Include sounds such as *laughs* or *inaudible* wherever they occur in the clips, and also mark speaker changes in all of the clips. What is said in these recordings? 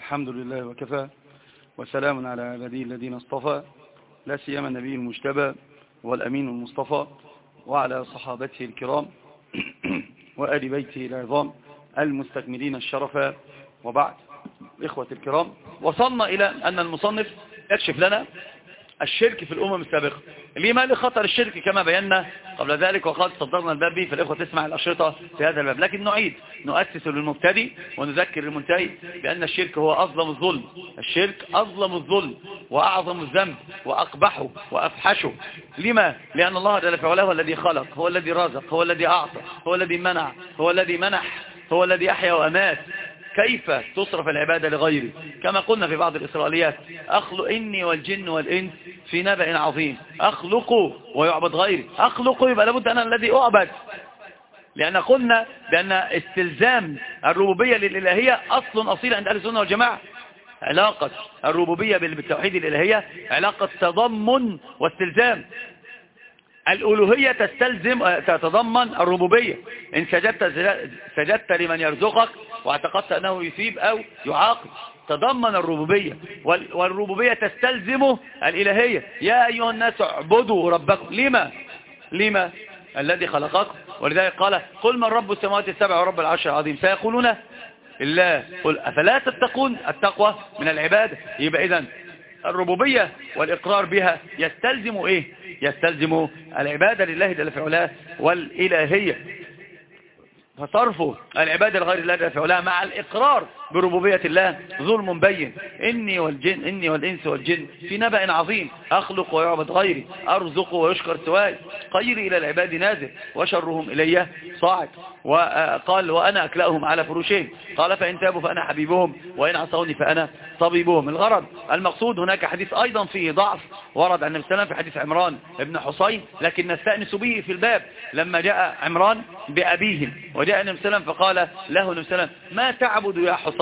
Speaker 1: الحمد لله وكفى وسلام على عباده الذين اصطفى لا سيما النبي المجتبى والأمين المصطفى وعلى صحابته الكرام *clears throat* وآل بيته العظام المستكملين الشرف. وبعد إخوة الكرام وصلنا إلى أن المصنف يكشف لنا الشرك في الأمم السابقة. لما لخطر الشرك كما بينا قبل ذلك وقد صدرنا الباب به فالإخوة تسمع الأشرطة في هذا الباب. لكن نعيد نؤسس للمبتدئ ونذكر المنتهي بأن الشرك هو أظلم الظلم. الشرك أظلم الظلم وأعظم الذنب وأقبحه وأفحشه. لما؟ لأن الله جل في علاه هو الذي خلق هو الذي رزق هو الذي أعطى هو الذي منع هو الذي منح هو الذي أحيا وأمات. كيف تصرف العبادة لغيره كما قلنا في بعض الإسرائيليات أخلق إني والجن والإنس في نبأ عظيم. أخلق ويعبد غيري. أخلق يبقى لابد أنا الذي أعبد. لأن قلنا بأن استلزام الربوبية للإلهية أصل أصيل عند أهل السنة والجماعة. علاقة الربوبية بالتوحيد الإلهية علاقة تضمن واستلزام. الألوهية تستلزم تتضمن الربوبية. إن سجدت, سجدت لمن يرزقك واعتقدت أنه يثيب أو يعاقب. تضمن الربوبية. والربوبية تستلزم الإلهية. يا أيها الناس اعبدوا ربكم. لما؟ لما؟ الذي خلقكم. ولذلك قال قل من رب السماوات السبع ورب العرش العظيم. سيقولون الله. قل أفلا تتقون؟ التقوى من العبادة. يبقى إذن الربوبية والإقرار بها يستلزم إيه؟ يستلزم العبادة لله جل في علاه والإلهية. فصرف العبادة لغير الله في علاه مع الإقرار. بربوبية الله ظلم بين. إني والجن إني والإنس والجن. في نبأ عظيم أخلق ويعبد غيري أرزق ويشكر سواي. خيري إلى العباد نازل وشرهم إلي صاعد. وقال وأنا أكلأهم على فروشهم. قال فإن تابوا فأنا حبيبهم وإن عصوني فأنا طبيبهم. الغرض المقصود هناك حديث أيضا فيه ضعف. ورد عن السلام في حديث عمران ابن حسين لكن نستأنس به في الباب. لما جاء عمران بأبيهم وجاء النبي فقال له النبي ما تعبد يا حسين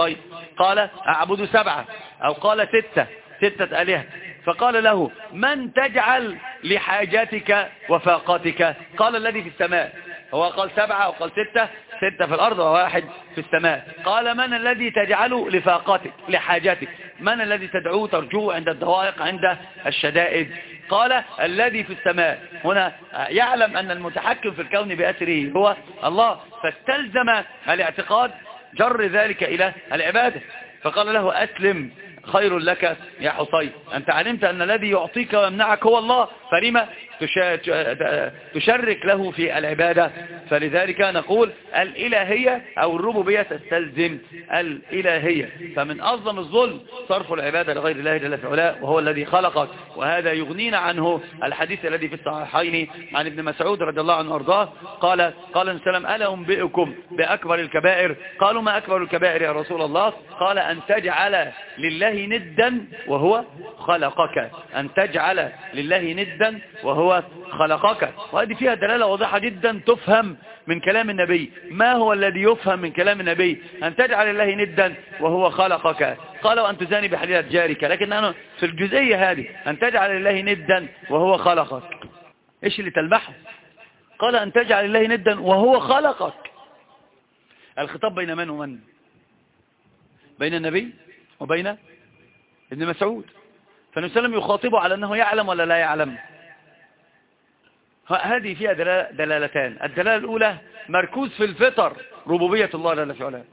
Speaker 1: قال أعبد سبعة أو قال ستة ستة آلهة. فقال له من تجعل لحاجاتك وفاقاتك؟ قال الذي في السماء. هو قال سبعة وقال ستة ستة في الأرض وواحد في السماء. قال من الذي تجعله لفاقاتك لحاجاتك؟ من الذي تدعوه ترجوه عند الضوائق عند الشدائد؟ قال الذي في السماء. هنا يعلم أن المتحكم في الكون بأسره هو الله. فاستلزم الاعتقاد جر ذلك إلى العبادة. فقال له أسلم خير لك يا حصين. أنت علمت أن الذي يعطيك ويمنعك هو الله. فلما تشرك له في العبادة. فلذلك نقول الإلهية أو الربوبية تستلزم الإلهية. فمن أعظم الظلم صرف العبادة لغير الله جل في علاه وهو الذي خلقك. وهذا يغنينا عنه الحديث الذي في الصحيحين عن ابن مسعود رضي الله عنه وأرضاه. قال قال السلام ألا أنبئكم بأكبر الكبائر؟ قالوا ما أكبر الكبائر يا رسول الله؟ قال أن تجعل لله ندا وهو خلقك. أن تجعل لله ندا وهو خلقك. وهذه فيها دلالة واضحة جدا تفهم من كلام النبي. ما هو الذي يفهم من كلام النبي؟ أن تجعل الله ندا وهو خلقك. قال وأن تزاني بحليلة جارك. لكن أنا في الجزئية هذه. أن تجعل الله ندا وهو خلقك. إيش اللي تلمحه؟ قال أن تجعل الله ندا وهو خلقك. الخطاب بين من ومن؟ بين النبي وبين ابن مسعود. فالنبي صلى الله عليه وسلم يخاطبه على أنه يعلم ولا لا يعلم. هذه فيها دلالتان. الدلالة الأولى مركوز في الفطر. ربوبية الله جل في علاه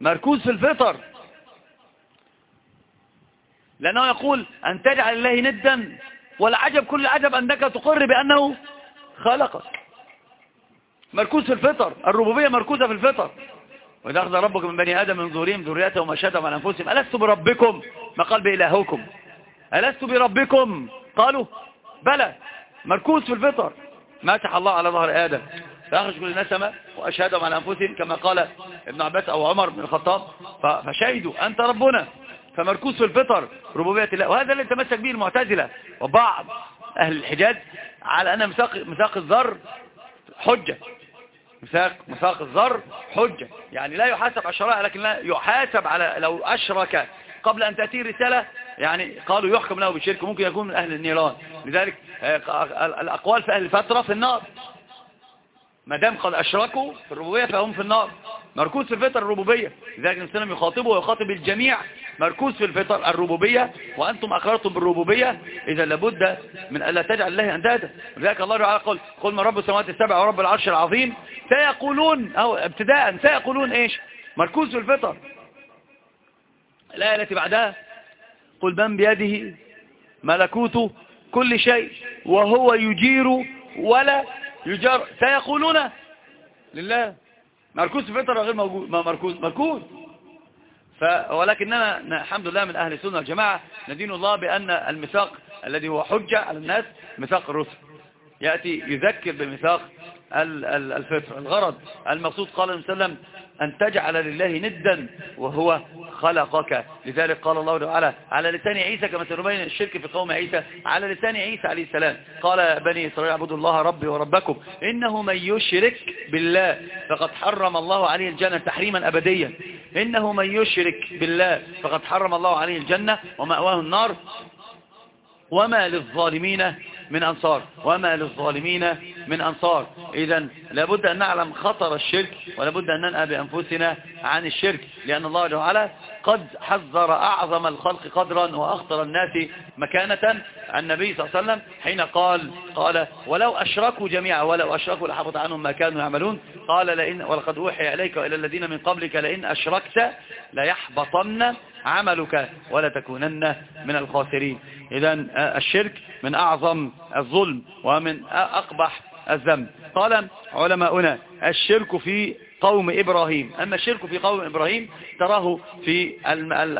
Speaker 1: مركوز في الفطر. لأنه يقول أن تجعل الله ندا والعجب كل عجب أنك تقر بأنه خلقك. مركوز في الفطر. الربوبية مركوزة في الفطر. وإذا أخذ ربك من بني آدم من ظهورهم ذريتهم وشهدهم على أنفسهم ألست بربكم؟ ما قال بإلهكم. ألست بربكم؟ قالوا بلى. مركوز في الفطر. ماتح الله على ظهر آدم. فأخرج كل نسمة وأشهدهم على أنفسهم كما قال ابن عباس أو عمر بن الخطاب. فشهدوا. أنت ربنا. فمركوز في الفطر. ربوبية الله. وهذا اللي تمسك به المعتزلة. وبعض أهل الحجاز على أن مساق, مساق الذر حجة. مساق, مساق الذر حجة. يعني لا يحاسب على الشرائع لكن لا يحاسب على لو أشرك قبل أن تأتي رسالة يعني قالوا يحكم له بالشرك ممكن يكون من أهل النيران. لذلك الأقوال في أهل الفترة في النار. ما دام قد أشركوا في الربوبية فهم في النار. مركوز في الفطر الربوبية. لذلك الإنسان يخاطبه ويخاطب الجميع. مركوز في الفطر الربوبية. وأنتم أقررتم بالربوبية. إذا لابد من ألا تجعل الله أندادا. لذلك الله تعالى قال قل من رب السماوات السبع ورب العرش العظيم. سيقولون أو ابتداء سيقولون إيش؟ مركوز في الفطر. الآية التي بعدها قل من بيده ملكوت كل شيء وهو يجير ولا يجار. سيقولون لله مركوز في الفطر غير موجود مركوز مركوز. ف ولكننا الحمد لله من أهل السنة والجماعة ندين الله بأن الميثاق الذي هو حجة على الناس ميثاق الرسل. يأتي يذكر بميثاق الفطر. الغرض. المقصود قال النبي صلى الله عليه وسلم أن تجعل لله ندا وهو خلقك. لذلك قال الله تعالى على لسان عيسى كما تربين الشرك في قوم عيسى. على لسان عيسى عليه السلام. قال بني إسرائيل اعبدوا الله ربي وربكم. إنه من يشرك بالله فقد حرم الله عليه الجنة تحريما أبديا. إنه من يشرك بالله فقد حرم الله عليه الجنة ومأواه النار. وما للظالمين من أنصار. وما للظالمين من أنصار. إذا لابد أن نعلم خطر الشرك ولابد أن ننأى بأنفسنا عن الشرك لأن الله تعالى قد حذر أعظم الخلق قدرا وأخطر الناس مكانة. النبي صلى الله عليه وسلم حين قال قال ولو أشركوا جميعا ولو أشركوا لحبط عنهم ما كانوا يعملون. قال لئن ولقد أوحي إليك وإلى الذين من قبلك لئن أشركت ليحبطن عملك ولا تكونن من الخاسرين. إذا الشرك من أعظم الظلم ومن أقبح الذنب. قال علماؤنا الشرك في قوم إبراهيم. أما الشرك في قوم إبراهيم تراه في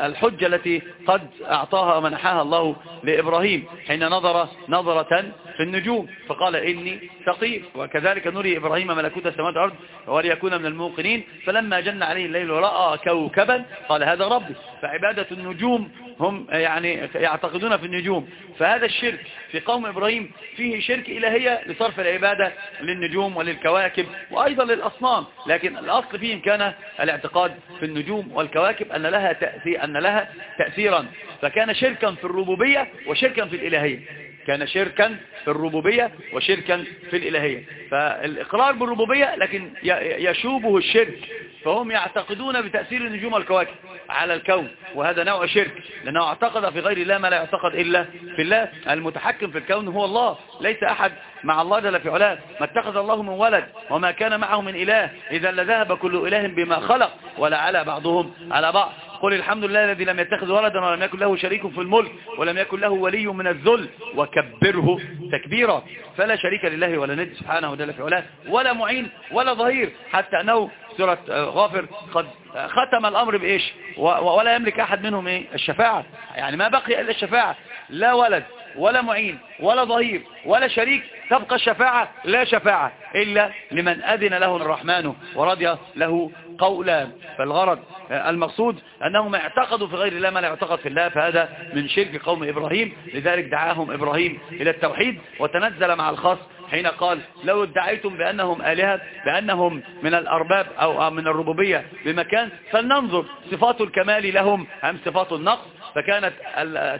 Speaker 1: الحجة التي قد أعطاها ومنحها الله لإبراهيم حين نظر نظرة في النجوم فقال إني سقيم وكذلك نري إبراهيم ملكوت السماوات والأرض وليكون من الموقنين. فلما جن عليه الليل ورأى كوكبا قال هذا ربي. فعبادة النجوم هم يعني يعتقدون في النجوم. فهذا الشرك في قوم إبراهيم فيه شرك إلهية لصرف العبادة للنجوم وللكواكب وأيضا للأصنام. لكن الأصل فيهم كان الاعتقاد في النجوم والكواكب أن لها تأثير أن لها تأثيرا. فكان شركا في الربوبية وشركا في الإلهية. كان شركا في الربوبية وشركا في الإلهية. فالإقرار بالربوبية لكن يشوبه الشرك. فهم يعتقدون بتأثير النجوم والكواكب على الكون وهذا نوع شرك لأنه اعتقد في غير الله ما لا يعتقد إلا في الله. المتحكم في الكون هو الله ليس أحد مع الله جل في علاه. ما اتخذ الله من ولد وما كان معه من إله. إذا لذهب كل إله بما خلق ولا على بعضهم على بعض. قل الحمد لله الذي لم يتخذ ولدا ولم يكن له شريك في الملك ولم يكن له ولي من الذل. وكبره تكبيرا. فلا شريك لله ولا ند سبحانه وتعالى في علاه. ولا معين ولا ظهير. حتى أنه سورة غافر قد ختم الأمر بإيش؟ ولا يملك أحد منهم إيه؟ الشفاعة. يعني ما بقي إلا الشفاعة. لا ولد. ولا معين ولا ظهير ولا شريك تبقى الشفاعة لا شفاعة إلا لمن أذن له الرحمن ورضي له قولا. فالغرض المقصود أنهم اعتقدوا في غير الله ما لا يعتقد في الله فهذا من شرك قوم إبراهيم. لذلك دعاهم إبراهيم إلى التوحيد وتنزل مع الخاص حين قال لو ادعيتم بأنهم آلهة بأنهم من الأرباب أو من الربوبية بمكان فلننظر صفات الكمال لهم أم صفات النقص. فكانت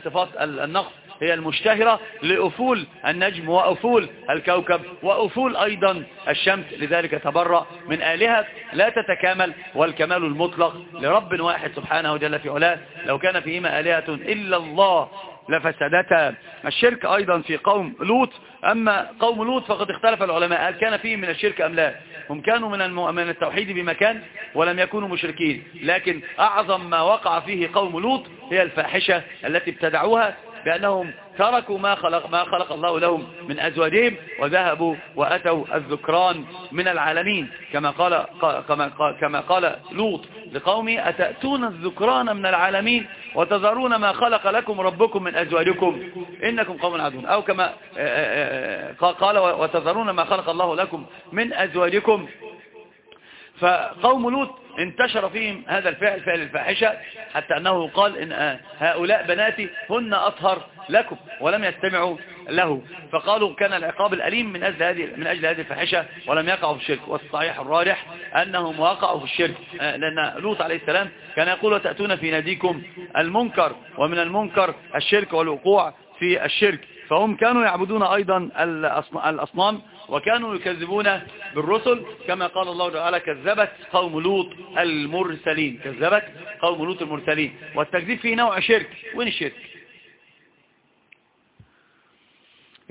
Speaker 1: صفات النقص هي المشتهرة لأفول النجم وأفول الكوكب وأفول أيضا الشمس لذلك تبرأ من آلهة لا تتكامل والكمال المطلق لرب واحد سبحانه وجل في علاه. لو كان فيهما آلهة إلا الله لفسدتا. الشرك أيضا في قوم لوط أما قوم لوط فقد اختلف العلماء هل كان فيهم من الشرك أم لا؟ هم كانوا من من التوحيد بمكان ولم يكونوا مشركين. لكن أعظم ما وقع فيه قوم لوط هي الفاحشة التي ابتدعوها بأنهم تركوا ما خلق, ما خلق الله لهم من أزواجهم وذهبوا وأتوا الذكران من العالمين. كما قال, كما, كما قال لوط لقومي أتأتون الذكران من العالمين وتذرون ما خلق لكم ربكم من أزواجكم؟ إنكم قوم عدون أو كما آه، آه، آه، قال وتذرون ما خلق الله لكم من أزواجكم. فقوم لوط انتشر فيهم هذا الفعل فعل الفاحشة حتى أنه قال إن هؤلاء بناتي هن أطهر لكم ولم يستمعوا له. فقالوا كان العقاب الأليم من أجل هذه من أجل هذه الفاحشة ولم يقعوا في الشرك. والصحيح الراجح أنهم وقعوا في الشرك لأن لوط عليه السلام كان يقول وتأتون في ناديكم المنكر ومن المنكر الشرك والوقوع في الشرك فهم كانوا يعبدون أيضا الأصنام وكانوا يكذبون بالرسل. كما قال الله تعالى كذبت قوم لوط المرسلين. كذبت قوم لوط المرسلين. والتكذيب فيه نوع شرك. وين الشرك؟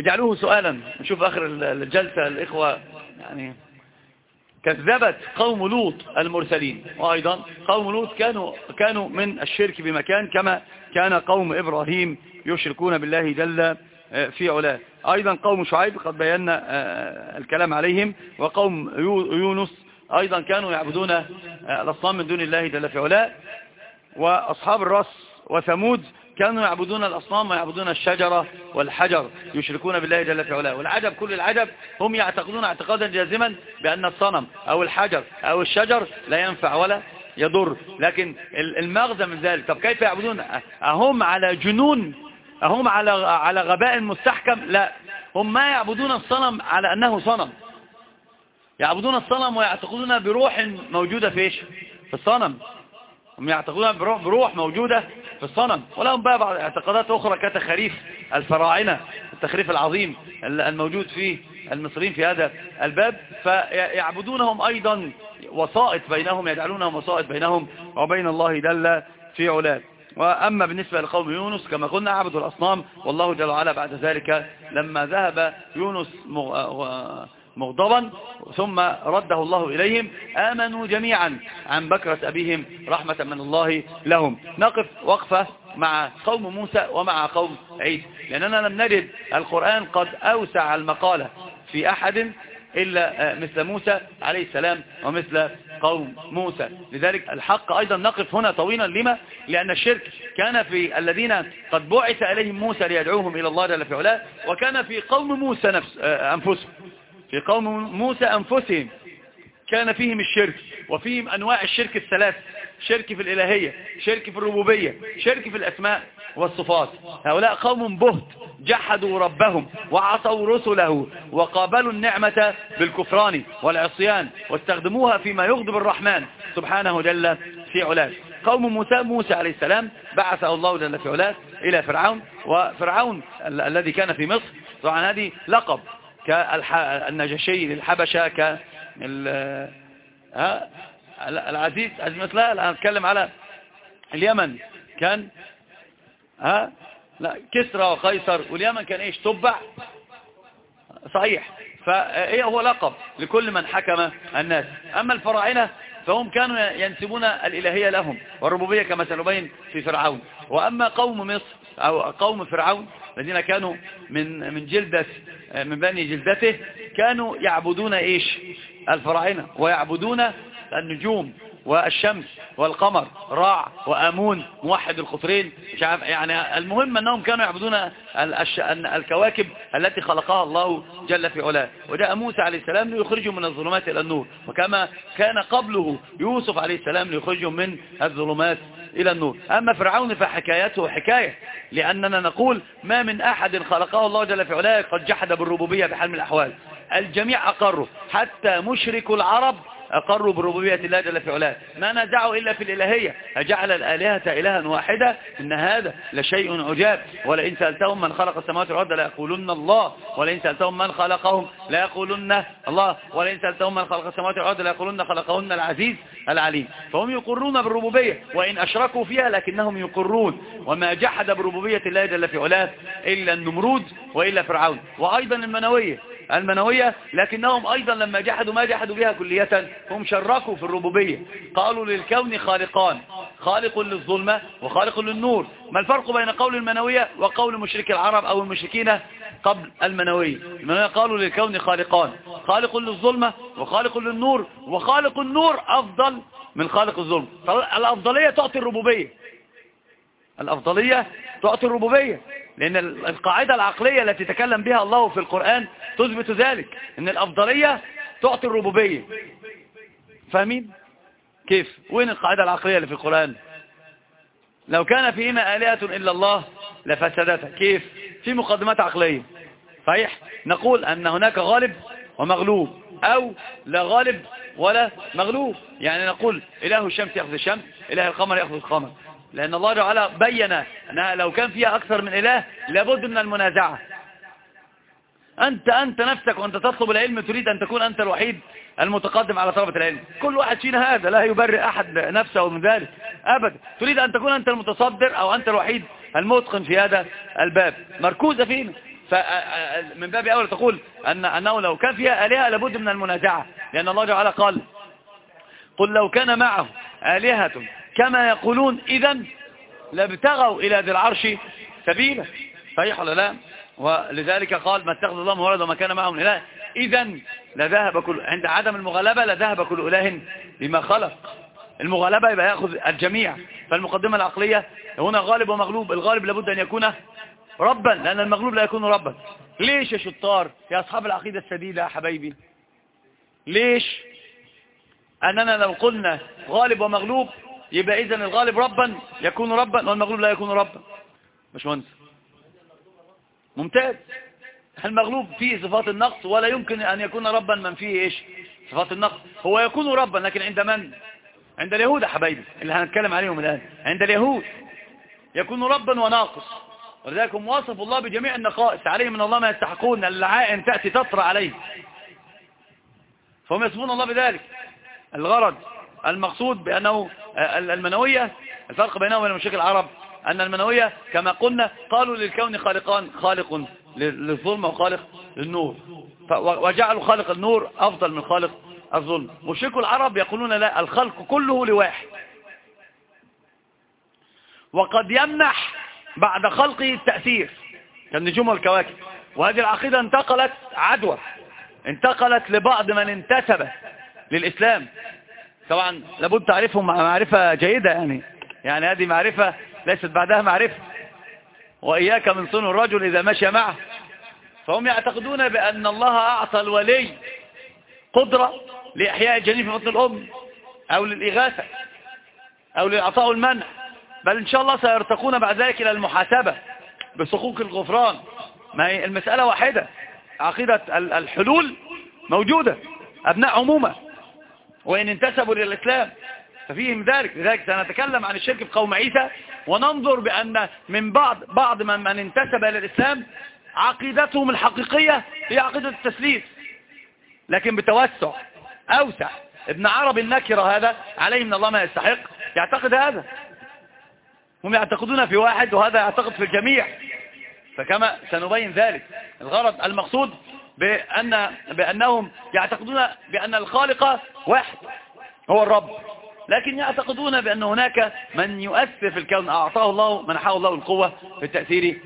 Speaker 1: اجعلوه سؤالا. نشوف آخر الجلسة الإخوة. يعني كذبت قوم لوط المرسلين. وأيضا قوم لوط كانوا, كانوا من الشرك بمكان كما كان قوم إبراهيم يشركون بالله جل في علاه أيضا قوم شعيب قد بينا آه، الكلام عليهم وقوم يونس أيضا كانوا يعبدون آه، الأصنام من دون الله جل في علاه وأصحاب الرأس وثمود كانوا يعبدون الأصنام ويعبدون الشجرة والحجر يشركون بالله جل في علاه والعجب كل العجب هم يعتقدون اعتقادا جازما بأن الصنم أو الحجر أو الشجر لا ينفع ولا يضر. لكن المغزى من ذلك طب كيف يعبدون؟ أهم على جنون أهم على على غباء مستحكم؟ لا. هم ما يعبدون الصنم على أنه صنم. يعبدون الصنم ويعتقدون بروح موجودة في إيش؟ في الصنم. هم يعتقدون بروح موجودة في الصنم. ولهم بقى بعض اعتقادات أخرى كتخريف الفراعنة التخريف العظيم الموجود في المصريين في هذا الباب. فيعبدونهم أيضا وسائط بينهم يجعلونهم وسائط بينهم وبين الله جل في علاه. وأما بالنسبة لقوم يونس كما قلنا عبدوا الأصنام والله جل وعلا بعد ذلك لما ذهب يونس مغضبا ثم رده الله إليهم آمنوا جميعا عن بكرة أبيهم رحمة من الله لهم. نقف وقفة مع قوم موسى ومع قوم عيسى. لأننا لم نجد القرآن قد أوسع المقالة في أحد إلا مثل موسى عليه السلام ومثل قوم موسى. لذلك الحق أيضا نقف هنا طويلا. لما؟ لأن الشرك كان في الذين قد بعث إليهم موسى ليدعوهم إلى الله جل في علاه وكان في قوم موسى نفس أنفسهم. في قوم موسى أنفسهم. كان فيهم الشرك وفيهم أنواع الشرك الثلاث شرك في الإلهية شرك في الربوبية شرك في الأسماء والصفات. هؤلاء قوم بهت جحدوا ربهم وعصوا رسله وقابلوا النعمة بالكفران والعصيان واستخدموها فيما يغضب الرحمن سبحانه جل في علاه. قوم موسى موسى عليه السلام بعثه الله جل في علاه إلى فرعون وفرعون الذي كان في مصر طبعا هذه لقب كالنجشي للحبشة العزيز عزيز مثلا الآن نتكلم على اليمن. كان ها لا كسرى وقيصر واليمن كان إيش؟ تبع. صحيح. فايه هو لقب لكل من حكم الناس. أما الفراعنة فهم كانوا ينسبون الإلهية لهم والربوبية كما سنبين في فرعون. وأما قوم مصر أو قوم فرعون الذين كانوا من من جلدة من بني جلدته كانوا يعبدون إيش؟ الفراعنة ويعبدون النجوم والشمس والقمر راع وآمون موحد القطرين مش عارف يعني المهم أنهم كانوا يعبدون الكواكب التي خلقها الله جل في علاه. وجاء موسى عليه السلام ليخرجهم من الظلمات إلى النور. وكما كان قبله يوسف عليه السلام ليخرجهم من الظلمات إلى النور. أما فرعون فحكايته حكاية لأننا نقول ما من أحد خلقه الله جل في علاه قد جحد بالربوبية بحال من الأحوال. الجميع أقروا حتى مشرك العرب أقروا بربوبية الله جل في علاه. ما نزعوا إلا في الإلهية. أجعل الآلهة إلها واحدة؟ إن هذا لشيء عجاب. ولئن سألتهم من خلق السماوات والأرض لا يقولن الله. ولئن سألتهم من خلقهم لا يقولن الله. ولئن سألتهم من خلق السماوات والأرض لا يقولن خلقهن العزيز العليم. فهم يقرون بالربوبية وإن أشركوا فيها لكنهم يقرون. وما جحد بربوبية الله جل في علاه إلا النمرود وإلا فرعون. وأيضا المنوية. المنوية لكنهم أيضا لما جحدوا ما جحدوا بها كلية هم شركوا في الربوبية. قالوا للكون خالقان خالق للظلمة وخالق للنور. ما الفرق بين قول المنوية وقول مشرك العرب أو المشركين قبل المنوية؟ المنوية قالوا للكون خالقان خالق للظلمة وخالق للنور. وخالق النور أفضل من خالق الظلم. الأفضلية تعطي الربوبية. الأفضلية تعطي الربوبية. لأن القاعدة العقلية التي تكلم بها الله في القرآن تثبت ذلك. أن الأفضلية تعطي الربوبية. فاهمين؟ كيف؟ وين القاعدة العقلية اللي في القرآن؟ لو كان فيهما آلهة إلا الله لفسدتها كيف؟ في مقدمات عقلية. صحيح؟ نقول أن هناك غالب ومغلوب أو لا غالب ولا مغلوب. يعني نقول إله الشمس يأخذ الشمس إله القمر يأخذ القمر. لأن الله تعالى بين أنها لو كان فيها أكثر من إله لابد من المنازعة. أنت أنت نفسك وأنت تطلب العلم تريد أن تكون أنت الوحيد المتقدم على طلبة العلم. كل واحد فينا هذا لا يبرئ أحد نفسه من ذلك أبدا تريد أن تكون أنت المتصدر أو أنت الوحيد المتقن في هذا الباب. مركوزة فينا. فمن باب أول تقول أن أنه لو كان فيها آلهة لابد من المنازعة. لأن الله تعالى قال قل لو كان معه آلهة كما يقولون إذا لابتغوا إلى ذي العرش سبيلا. صحيح ولا لا؟ ولذلك قال ما اتخذ الله مولد وما كان معه من إله. إذا لذهب كل عند عدم المغالبة لذهب كل إله بما خلق. المغالبة يبقى يأخذ الجميع. فالمقدمة العقلية هنا غالب ومغلوب. الغالب لابد أن يكون ربا لأن المغلوب لا يكون ربا. ليش يا شطار؟ يا أصحاب العقيدة السديدة يا حبايبي. ليش؟ أننا لو قلنا غالب ومغلوب يبقى إذن الغالب ربا يكون ربا والمغلوب لا يكون ربا. مش مهندس ممتاز. المغلوب فيه صفات النقص ولا يمكن أن يكون ربا من فيه إيش؟ صفات النقص. هو يكون ربا لكن عند من؟ عند اليهود يا حبايبي اللي هنتكلم عليهم الآن. عند اليهود. يكون ربا وناقص. ولذلك هم وصفوا الله بجميع النقائص. عليهم من الله ما يستحقون. اللعائن تأتي تطرى عليه فهم يصفون الله بذلك. الغرض. المقصود بأنه المنوية الفرق بينهم وبين مشاكل العرب أن المنوية كما قلنا قالوا للكون خالقان خالق للظلم وخالق للنور. وجعلوا خالق النور أفضل من خالق الظلم. مشركوا العرب يقولون لا الخلق كله لواحد. وقد يمنح بعد خلقه التأثير. كالنجوم والكواكب. وهذه العقيدة انتقلت عدوى. انتقلت لبعض من انتسب للإسلام. طبعا لابد تعرفهم معرفة جيدة يعني. يعني هذه معرفة ليست بعدها معرفة. وإياك من صن الرجل إذا مشى معه. فهم يعتقدون بأن الله أعطى الولي قدرة لإحياء الجنين في بطن الأم أو للإغاثة أو للعطاء المنع. بل إن شاء الله سيرتقون بعد ذلك إلى المحاسبة بصكوك الغفران. ما هي المسألة واحدة. عقيدة الحلول موجودة. أبناء عمومة. وإن انتسبوا للإسلام. ففيهم ذلك. لذلك سنتكلم عن الشرك في قوم عيسى وننظر بأن من بعض بعض من, من انتسب إلى الإسلام عقيدتهم الحقيقية هي عقيدة التسليس لكن بتوسع أوسع. ابن عرب النكرة هذا عليه من الله ما يستحق يعتقد هذا. هم يعتقدون في واحد وهذا يعتقد في الجميع. فكما سنبين ذلك. الغرض المقصود بأن بأنهم يعتقدون بأن الخالق واحد هو الرب. لكن يعتقدون بأن هناك من يؤثر في الكون. أعطاه الله منحه الله القوة في التأثير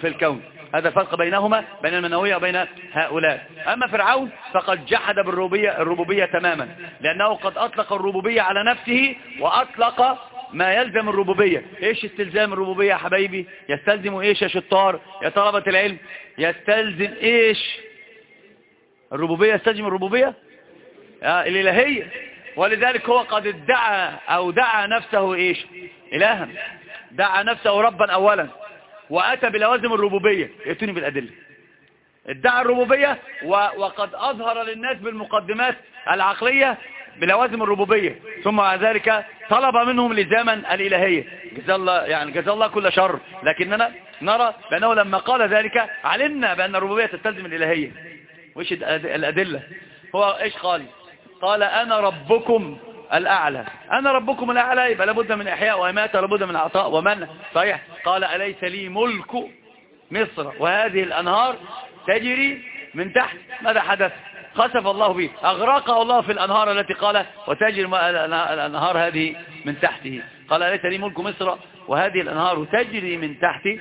Speaker 1: في الكون. هذا الفرق بينهما بين المنوية وبين هؤلاء. أما فرعون فقد جحد بالربوبية الربوبية تماما لأنه قد أطلق الربوبية على نفسه وأطلق ما يلزم الربوبية. إيش استلزام الربوبية يا حبايبي؟ يستلزم إيش يا شطار؟ يا طلبة العلم يستلزم إيش؟ الربوبية يستلزم الربوبية؟ الالهية ولذلك هو قد ادعى أو دعا نفسه إيش؟ إلها. دعا نفسه ربا اولا. وأتى بلوازم الربوبية. يأتوني بالأدلة. ادعى الربوبية وقد أظهر للناس بالمقدمات العقلية بلوازم الربوبية. ثم بعد ذلك طلب منهم لزاما الإلهية. جزا الله يعني جزا الله كل شر. لكننا نرى بأنه لما قال ذلك علمنا بأن الربوبية تستلزم الإلهية. وإيش الأدلة؟ هو إيش قال؟ قال أنا ربكم الأعلى. أنا ربكم الأعلى يبقى لابد من إحياء وإماتة لابد من عطاء ومنع صحيح؟ قال أليس لي ملك مصر؟ وهذه الأنهار تجري من تحت. ماذا حدث؟ خسف الله به. أغرقه الله في الأنهار التي قال وتجري الأنهار هذه من تحته. قال ليس لي ملك مصر؟ وهذه الأنهار تجري من تحتي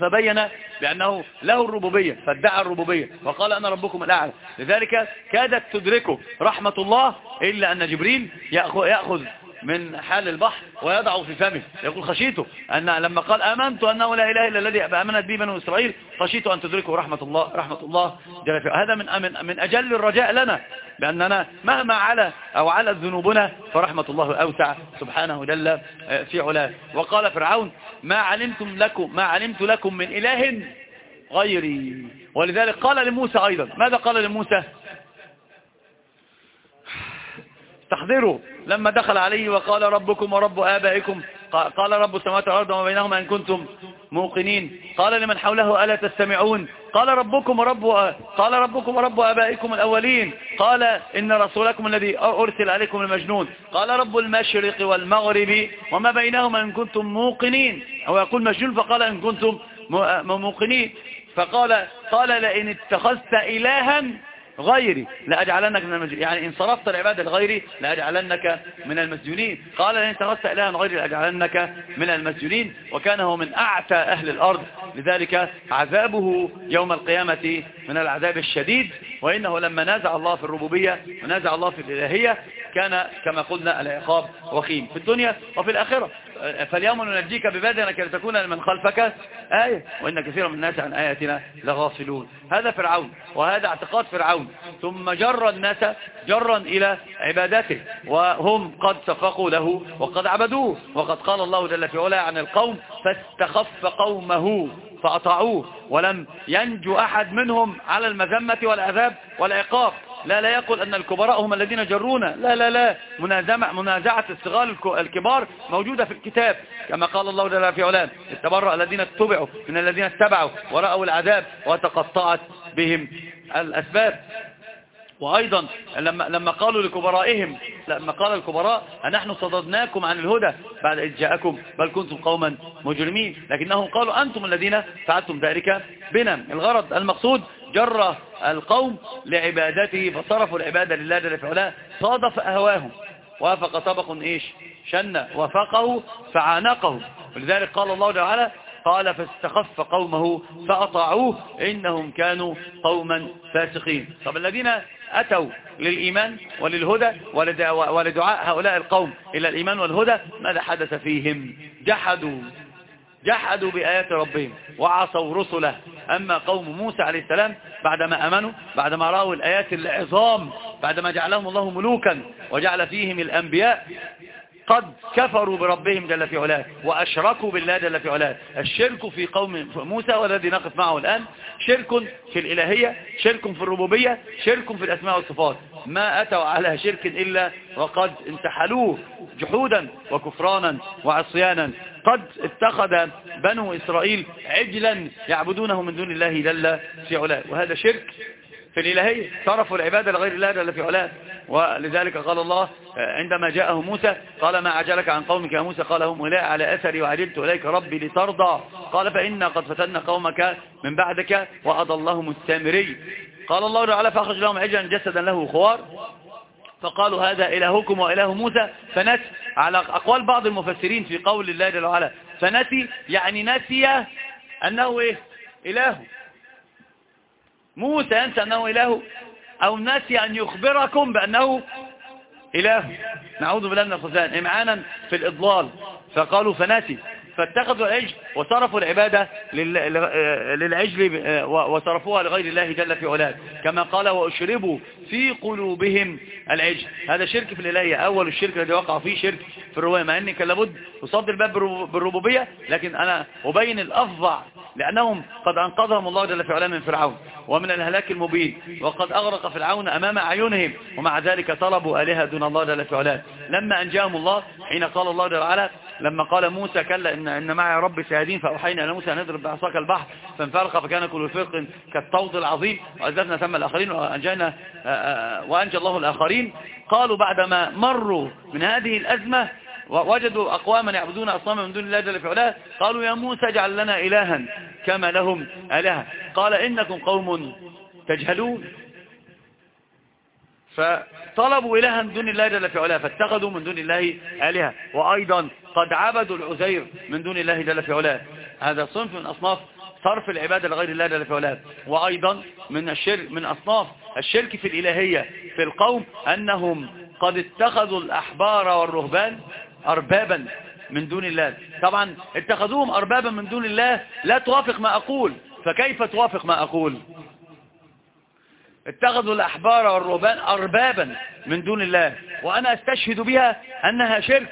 Speaker 1: فبين بأنه له الربوبية فادعى الربوبية وقال أنا ربكم الأعلى. لذلك كادت تدركه رحمة الله إلا أن جبريل يأخذ من حال البحر ويضعه في فمه. يقول خشيته أن لما قال آمنت أنه لا إله إلا الذي آمنت به بنو إسرائيل خشيت أن تدركه رحمة الله رحمة الله جل في هذا من من من أجل الرجاء لنا بأننا مهما على أو على ذنوبنا فرحمة الله أوسع. سبحانه جل في علاه. وقال فرعون ما علمتم لكم ما علمت لكم من إله غيري. ولذلك قال لموسى أيضا. ماذا قال لموسى؟ تحضره. لما دخل عليه وقال ربكم ورب آبائكم قال رب السماوات والأرض وما بينهما إن كنتم موقنين. قال لمن حوله ألا تستمعون؟ قال ربكم ورب قال ربكم ورب آبائكم الأولين. قال إن رسولكم الذي أرسل عليكم المجنون. قال رب المشرق والمغرب وما بينهما إن كنتم موقنين. أو يقول مجنون فقال إن كنتم موقنين. فقال قال لئن اتخذت إلها غيري لأجعلنك من المسجونين. يعني إن صرفت العبادة لغيري لأجعلنك من المسجونين. قال لئن اتخذت إلها غيري لأجعلنك من المسجونين. وكان هو من أعتى أهل الأرض. لذلك عذابه يوم القيامة من العذاب الشديد. وإنه لما نازع الله في الربوبية ونازع الله في الإلهية كان كما قلنا العقاب وخيم في الدنيا وفي الآخرة. فاليوم ننجيك ببدنك لتكون لمن خلفك. آية وإن كثيرا من الناس عن آياتنا لغافلون. هذا فرعون وهذا اعتقاد فرعون. ثم جر الناس جرا إلى عبادته وهم قد سفقوا له وقد عبدوه. وقد قال الله جل في علا عن القوم فاستخف قومه فأطاعوه ولم ينجو أحد منهم على المذمة والعذاب والعقاب. لا لا يقول أن الكبراء هم الذين جرونا. لا لا لا. منازمة منازعة الصغار الكبار موجودة في الكتاب. كما قال الله جل في علام. التبرأ الذين اتبعوا من الذين اتبعوا ورأوا العذاب وتقطعت بهم الأسباب. وأيضا لما, لما قالوا لكبرائهم لما قال الكبراء نحن صددناكم عن الهدى بعد إذ جاءكم بل كنتم قوما مجرمين. لكنهم قالوا أنتم الذين فعلتم ذلك بنا. الغرض المقصود جر القوم لعبادته فصرفوا العبادة لله جل في صادف أهواهم. وافق طبق إيش؟ شن وفقه فعانقه. ولذلك قال الله تعالى قال فاستخف قومه فأطاعوه إنهم كانوا قوما فاسقين. طب الذين أتوا للإيمان وللهدى ولدعاء هؤلاء القوم إلى الإيمان والهدى ماذا حدث فيهم؟ جحدوا. جحدوا بآيات ربهم وعصوا رسله. أما قوم موسى عليه السلام بعدما أمنوا بعدما رأوا الآيات العظام بعدما جعلهم الله ملوكا وجعل فيهم الأنبياء قد كفروا بربهم جل في علاه وأشركوا بالله جل في علاه. الشرك في قوم موسى والذي نقف معه الآن شرك في الإلهية شرك في الربوبية شرك في الأسماء والصفات. ما أتوا على شرك إلا وقد انتحلوه جحودا وكفرانا وعصيانا. قد اتخذ بنو إسرائيل عجلا يعبدونه من دون الله جل في علاه. وهذا شرك في الإلهية صرفوا العبادة لغير الله جل في علاه. ولذلك قال الله عندما جاءه موسى قال ما عجلك عن قومك يا موسى؟ قال هم أولاء على أثري وعجلت إليك ربي لترضى. قال فإنا قد فتنا قومك من بعدك وأضلهم السامري قال الله تعالى فأخرج لهم عجلا جسدا له خوار. فقالوا هذا إلهكم وإله موسى. فنسي على أقوال بعض المفسرين في قول الله جل وعلا فنسي يعني نسي أنه إيه؟ إله. موسى ينسى أنه إله. أو نسي أن يخبركم بأنه إله. نعوذ بالله من الخزان. إمعانا في الإضلال. فقالوا فناسي فاتخذوا العجل وصرفوا العبادة للعجل وصرفوها لغير الله جل في علاه. كما قال وأشربوا في قلوبهم العجل. هذا شرك في الإلهية. أول الشرك الذي وقع فيه شرك في الرواية مع أني كان لابد أصد الباب بالربوبية لكن أنا أبين الأفظع لأنهم قد أنقذهم الله جل في علاه من فرعون ومن الهلاك المبين وقد أغرق فرعون أمام أعينهم ومع ذلك طلبوا آلهة دون الله جل في علاه. لما أنجاهم الله حين قال الله جل لما قال موسى كلا إن, إن معي رب سيهدين فأوحينا إلى موسى أن نضرب بعصاك البحر فانفرق فكان كل فرق كالطود العظيم وأزلفنا ثم الآخرين وأنجينا وأنجى الله الآخرين. قالوا بعدما مروا من هذه الأزمة ووجدوا أقواما يعبدون أصناما من دون الله جل في علاه قالوا يا موسى اجعل لنا إلها كما لهم آلهة. قال إنكم قوم تجهلون. فطلبوا إلها من دون الله جل في علاه فاتخذوا من دون الله آلهة. وأيضا قد عبدوا العزير من دون الله جل في علاه. هذا صنف من أصناف صرف العبادة لغير الله جل في علاه. وأيضا من الشرك من أصناف الشرك في الإلهية في القوم أنهم قد اتخذوا الأحبار والرهبان أربابا من دون الله. طبعا اتخذوهم أربابا من دون الله لا توافق ما أقول. فكيف توافق ما أقول؟ اتخذوا الأحبار والرهبان أربابا من دون الله. وأنا أستشهد بها أنها شرك.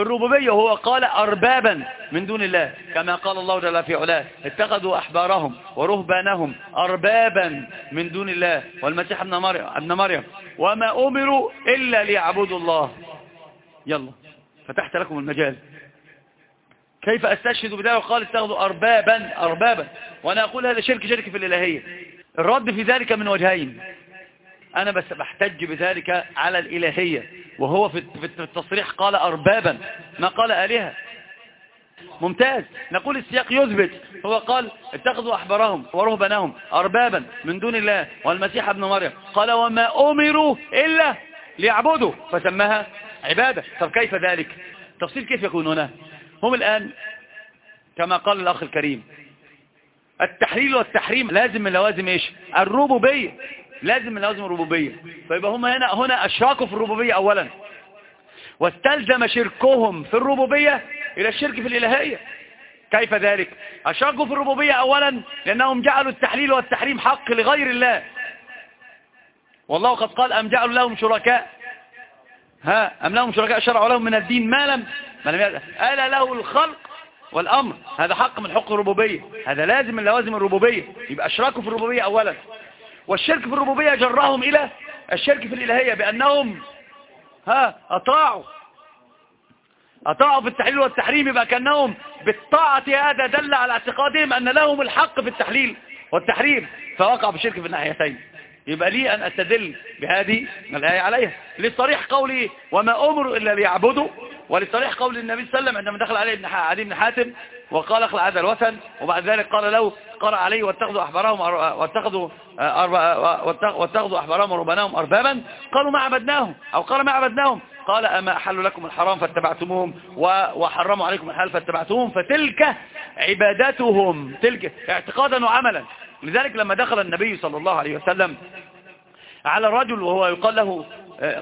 Speaker 1: في الربوبية وهو قال أربابا من دون الله كما قال الله جل في علاه اتخذوا أحبارهم ورهبانهم أربابا من دون الله والمسيح ابن مريم, ابن مريم. وما أمروا إلا ليعبدوا الله. يلا فتحت لكم المجال. كيف أستشهد بذلك؟ وقال اتخذوا أربابا أربابا. وأنا أقول هذا شرك شرك في الإلهية. الرد في ذلك من وجهين. أنا بس بحتج بذلك على الإلهية. وهو في التصريح قال أربابا. ما قال آلهة. ممتاز. نقول السياق يثبت. هو قال اتخذوا أحبارهم ورهبنهم أربابا من دون الله. والمسيح ابن مريم قال وما أمروا إلا ليعبدوا. فسماها عبادة. طب كيف ذلك؟ تفصيل كيف يكون هنا؟ هم الآن كما قال الأخ الكريم التحليل والتحريم لازم من لوازم إيش؟ الربوبية لازم من لوازم الربوبية. فيبقى هم هنا هنا أشراكوا في الربوبية أولا. واستلزم شركهم في الربوبية إلى الشرك في الإلهية. كيف ذلك؟ أشركوا في الربوبية أولا لأنهم جعلوا التحليل والتحريم حق لغير الله. والله قد قال أم جعلوا لهم شركاء؟ ها أم لهم شركاء؟ شرعوا لهم من الدين ما لم ما لم ألا له الخلق والأمر. هذا حق من حق الربوبية. هذا لازم من لوازم الربوبية. يبقى أشركوا في الربوبية أولا. والشرك في الربوبية جرهم إلى الشرك في الإلهية بأنهم ها أطاعوا. أطاعوا في التحليل والتحريم يبقى كأنهم بالطاعة هذا دل على اعتقادهم أن لهم الحق في التحليل والتحريم فوقع بالشرك في الناحيتين. يبقى لي أن أستدل بهذه الآية عليها. للصريح قولي وما أمر إلا ليعبدوا ولصريح قول النبي صلى الله عليه وسلم عندما دخل عليه ابن بن حاتم وقال اخلع هذا الوثن وبعد ذلك قال له قرأ عليه واتخذوا أحبارهم واتخذوا واتخذوا أحبارهم وربناهم أربابا. قالوا ما عبدناهم أو قال ما عبدناهم. قال أما أحل لكم الحرام فاتبعتموهم وحرموا عليكم الحلال فاتبعتموهم فتلك عبادتهم تلك اعتقادا وعملا. لذلك لما دخل النبي صلى الله عليه وسلم على الرجل وهو يقال له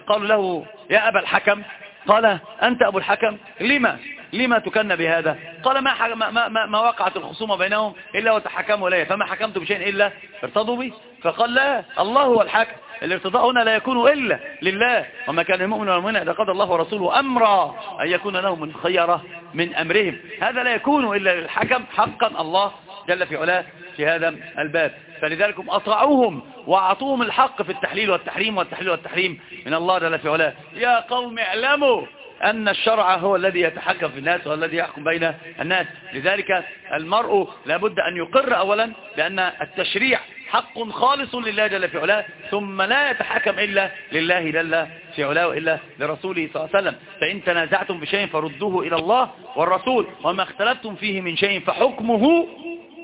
Speaker 1: قالوا له يا أبا الحكم قال أنت أبو الحكم لما؟ لما تكن بهذا؟ قال ما, ما, ما, ما وقعت الخصومة بينهم إلا وتحكموا لي فما حكمت بشيء إلا ارتضوا بي. فقال لا الله هو الحكم الارتضاء هنا لا يكون إلا لله. وما كان المؤمن والمؤمن إذا قضى الله ورسوله أمرا أن يكون لهم من خيرة من أمرهم. هذا لا يكون إلا للحكم حقا الله جل في علاه في هذا الباب. فلذلك أطاعوهم وأعطوهم الحق في التحليل والتحريم والتحليل والتحريم. من الله جل في علاه. يا قوم اعلموا أن الشرع هو الذي يتحكم في الناس والذي يحكم بين الناس. لذلك المرء لابد أن يقر أولا بأن التشريع حق خالص لله جل في علاه ثم لا يتحكم إلا لله جل في علاه وإلا لرسوله صلى الله عليه وسلم. فإن تنازعتم بشيء فردوه إلى الله والرسول وما اختلفتم فيه من شيء فحكمه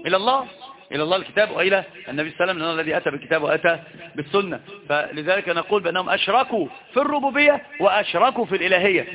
Speaker 1: إلى الله. إلى الله الكتاب وإلى النبي صلى الله عليه وسلم الذي أتى بالكتاب وأتى بالسنة. فلذلك نقول بأنهم أشركوا في الربوبية وأشركوا في الإلهية.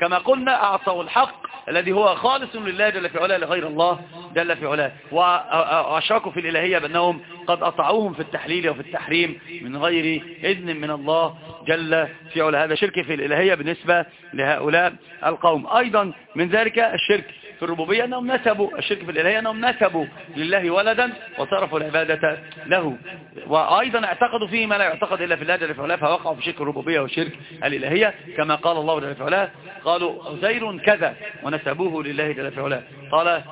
Speaker 1: كما قلنا أعطوا الحق الذي هو خالص لله جل في علاه لغير الله جل في علاه. وأشركوا في الإلهية بأنهم قد أطعوهم في التحليل وفي التحريم من غير إذن من الله جل في علاه. هذا شرك في الإلهية بالنسبة لهؤلاء القوم. أيضا من ذلك الشرك. في الربوبية أنهم نسبوا الشرك في الإلهية أنهم نسبوا لله ولدا وصرفوا العبادة له. وأيضا اعتقدوا فيه ما لا يعتقد إلا في الله جل وعلا فوقعوا في شرك الربوبية وشرك الإلهية. كما قال الله جل وعلا قالوا عزير كذا ونسبوه لله جل وعلا. قال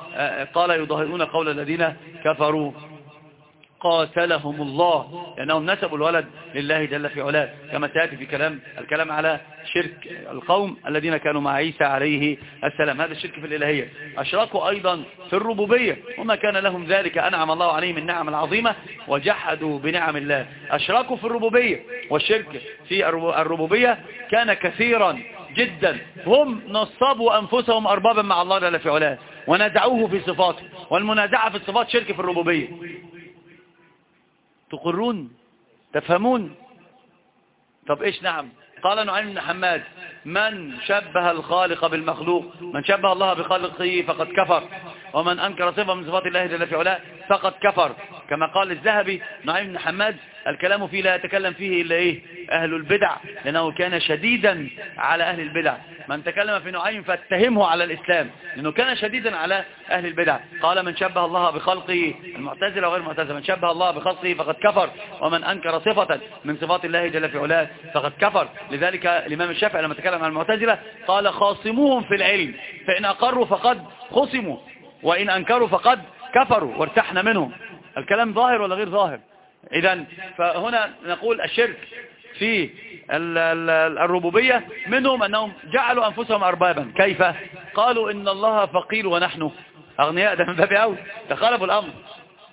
Speaker 1: قال يظاهرون قول الذين كفروا. قاتلهم الله. لأنهم نسبوا الولد لله جل في علاه. كما سيأتي في كلام الكلام على شرك القوم الذين كانوا مع عيسى عليه السلام. هذا الشرك في الإلهية. أشركوا أيضا في الربوبية. وما كان لهم ذلك. أنعم الله عليهم النعم العظيمة وجحدوا بنعم الله. أشركوا في الربوبية. والشرك في الربوبية كان كثيرا جدا. هم نصبوا أنفسهم أربابا مع الله جل في علاه. ونزعوه في صفاته. والمنازعة في الصفات شرك في الربوبية. تقرون تفهمون. طب إيش نعم؟ قال نعيم بن حماد من شبه الخالق بالمخلوق؟ من شبه الله بخالقه فقد كفر. ومن أنكر صفة من صفات الله جل في علاه فقد كفر. كما قال الذهبي نعيم بن حماد الكلام فيه لا يتكلم فيه إلا إيه؟ أهل البدع لأنه كان شديدا على أهل البدع. من تكلم في نعيم فاتهمه على الإسلام لأنه كان شديدا على أهل البدع. قال من شبه الله بخلقه المعتزلة وغير المعتزلة من شبه الله بخلقه فقد كفر ومن أنكر صفة من صفات الله جل في علاه فقد كفر. لذلك الإمام الشافعي لما تكلم عن المعتزلة قال خاصموهم في العلم فإن أقروا فقد خصموا وإن أنكروا فقد كفروا وارتحنا منهم. الكلام ظاهر ولا غير ظاهر؟ إذا فهنا نقول الشرك في الربوبية منهم أنهم جعلوا أنفسهم أربابا. كيف؟ قالوا إن الله فقير ونحن. أغنياء ده من باب أول. تخالفوا الأمر.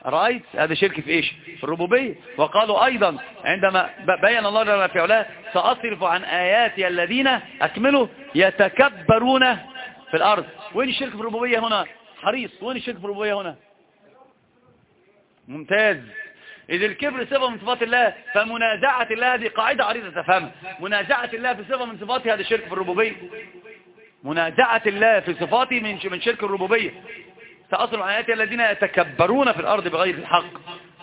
Speaker 1: رأيت هذا شرك في إيش؟ في الربوبية. وقالوا أيضا عندما بين الله جل في علاه سأصرف عن آياتي الذين أكملوا يتكبرون في الأرض. وين الشرك في الربوبية هنا؟ حريص وين الشرك في الربوبية هنا؟ ممتاز. إذ الكبر صفة من صفات الله فمنازعة الله هذه قاعدة عريضة تفهمها منازعة الله في صفة من صفاته هذا شرك في الربوبية. منازعة الله في صفاته من من شرك الربوبية. سأصل عن الذين يتكبرون في الأرض بغير الحق.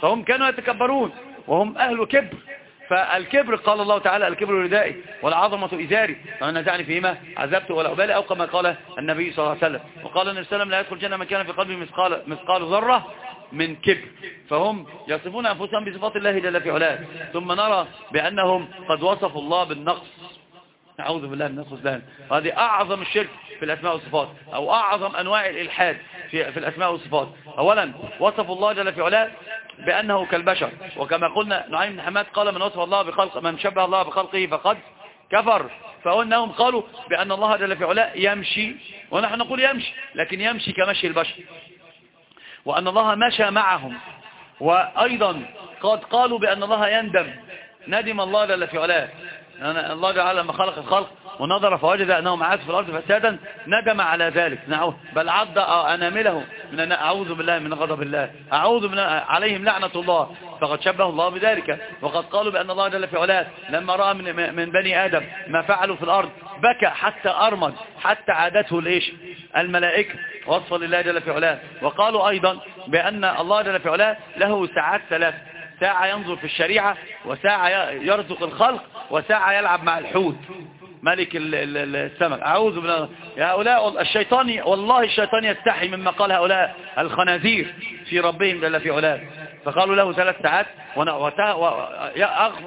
Speaker 1: فهم كانوا يتكبرون وهم أهل كبر. فالكبر قال الله تعالى الكبر ردائي والعظمة إزاري. فمن نزعني فيهما عذبت ولا أبالي أو كما قال النبي صلى الله عليه وسلم. وقال النبي صلى الله عليه وسلم لا يدخل جنة من كان في قلبه مثقال, مثقال ذرة. من كبر. فهم يصفون أنفسهم بصفات الله جل في علاه. ثم نرى بأنهم قد وصفوا الله بالنقص. أعوذ بالله من الخذلان هذه أعظم الشرك في الأسماء والصفات أو أعظم أنواع الإلحاد في, في الأسماء والصفات. أولا وصفوا الله جل في علاه بأنه كالبشر. وكما قلنا نعيم بن حماد قال من وصف الله بخلق من شبه الله بخلقه فقد كفر. فأنهم قالوا بأن الله جل في علاه يمشي ونحن نقول يمشي لكن يمشي كمشي البشر. وأن الله مشى معهم. وأيضا قد قالوا بأن الله يندم. ندم الله جل في علاه. الله جل لما خلق الخلق ونظر فوجد أنهم عاد في الأرض فسادا. ندم على ذلك. بل عض أنامله من أعوذ بالله من غضب الله. أعوذ من عليهم لعنة الله. فقد شبه الله بذلك. وقد قالوا بأن الله جل في علاه لما رأى من, من بني آدم ما فعلوا في الأرض بكى حتى أرمد حتى عادته الإيش؟ الملائكة. وصفا لله جل في علاه. وقالوا أيضا بأن الله جل في علاه له ساعات ثلاث. ساعة ينظر في الشريعة وساعة يرزق الخلق وساعة يلعب مع الحوت. ملك السمك. أعوذ بالله. هؤلاء الشيطان والله الشيطان يستحي مما قال هؤلاء الخنازير في ربهم جل في علاه. فقالوا له ثلاث ساعات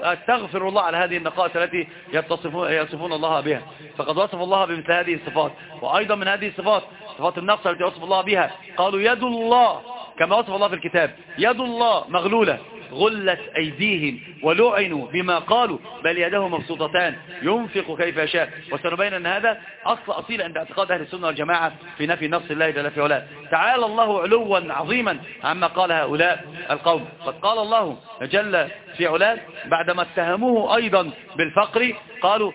Speaker 1: واستغفر الله على هذه النقائص التي يصفون الله بها. فقد وصف الله بمثل هذه الصفات. وأيضا من هذه الصفات صفات النقص التي وصف الله بها. قالوا يد الله كما وصف الله في الكتاب يد الله مغلولة. غلت أيديهم ولعنوا بما قالوا بل يده مبسوطتان ينفق كيف يشاء. وسنبين أن هذا أصل أصيل عند اعتقاد أهل السنة والجماعة في نفي نص الله جل في علاه. تعالى الله علوا عظيما عما قال هؤلاء القوم. قد قال الله جل في علاه بعدما اتهموه أيضا بالفقر قالوا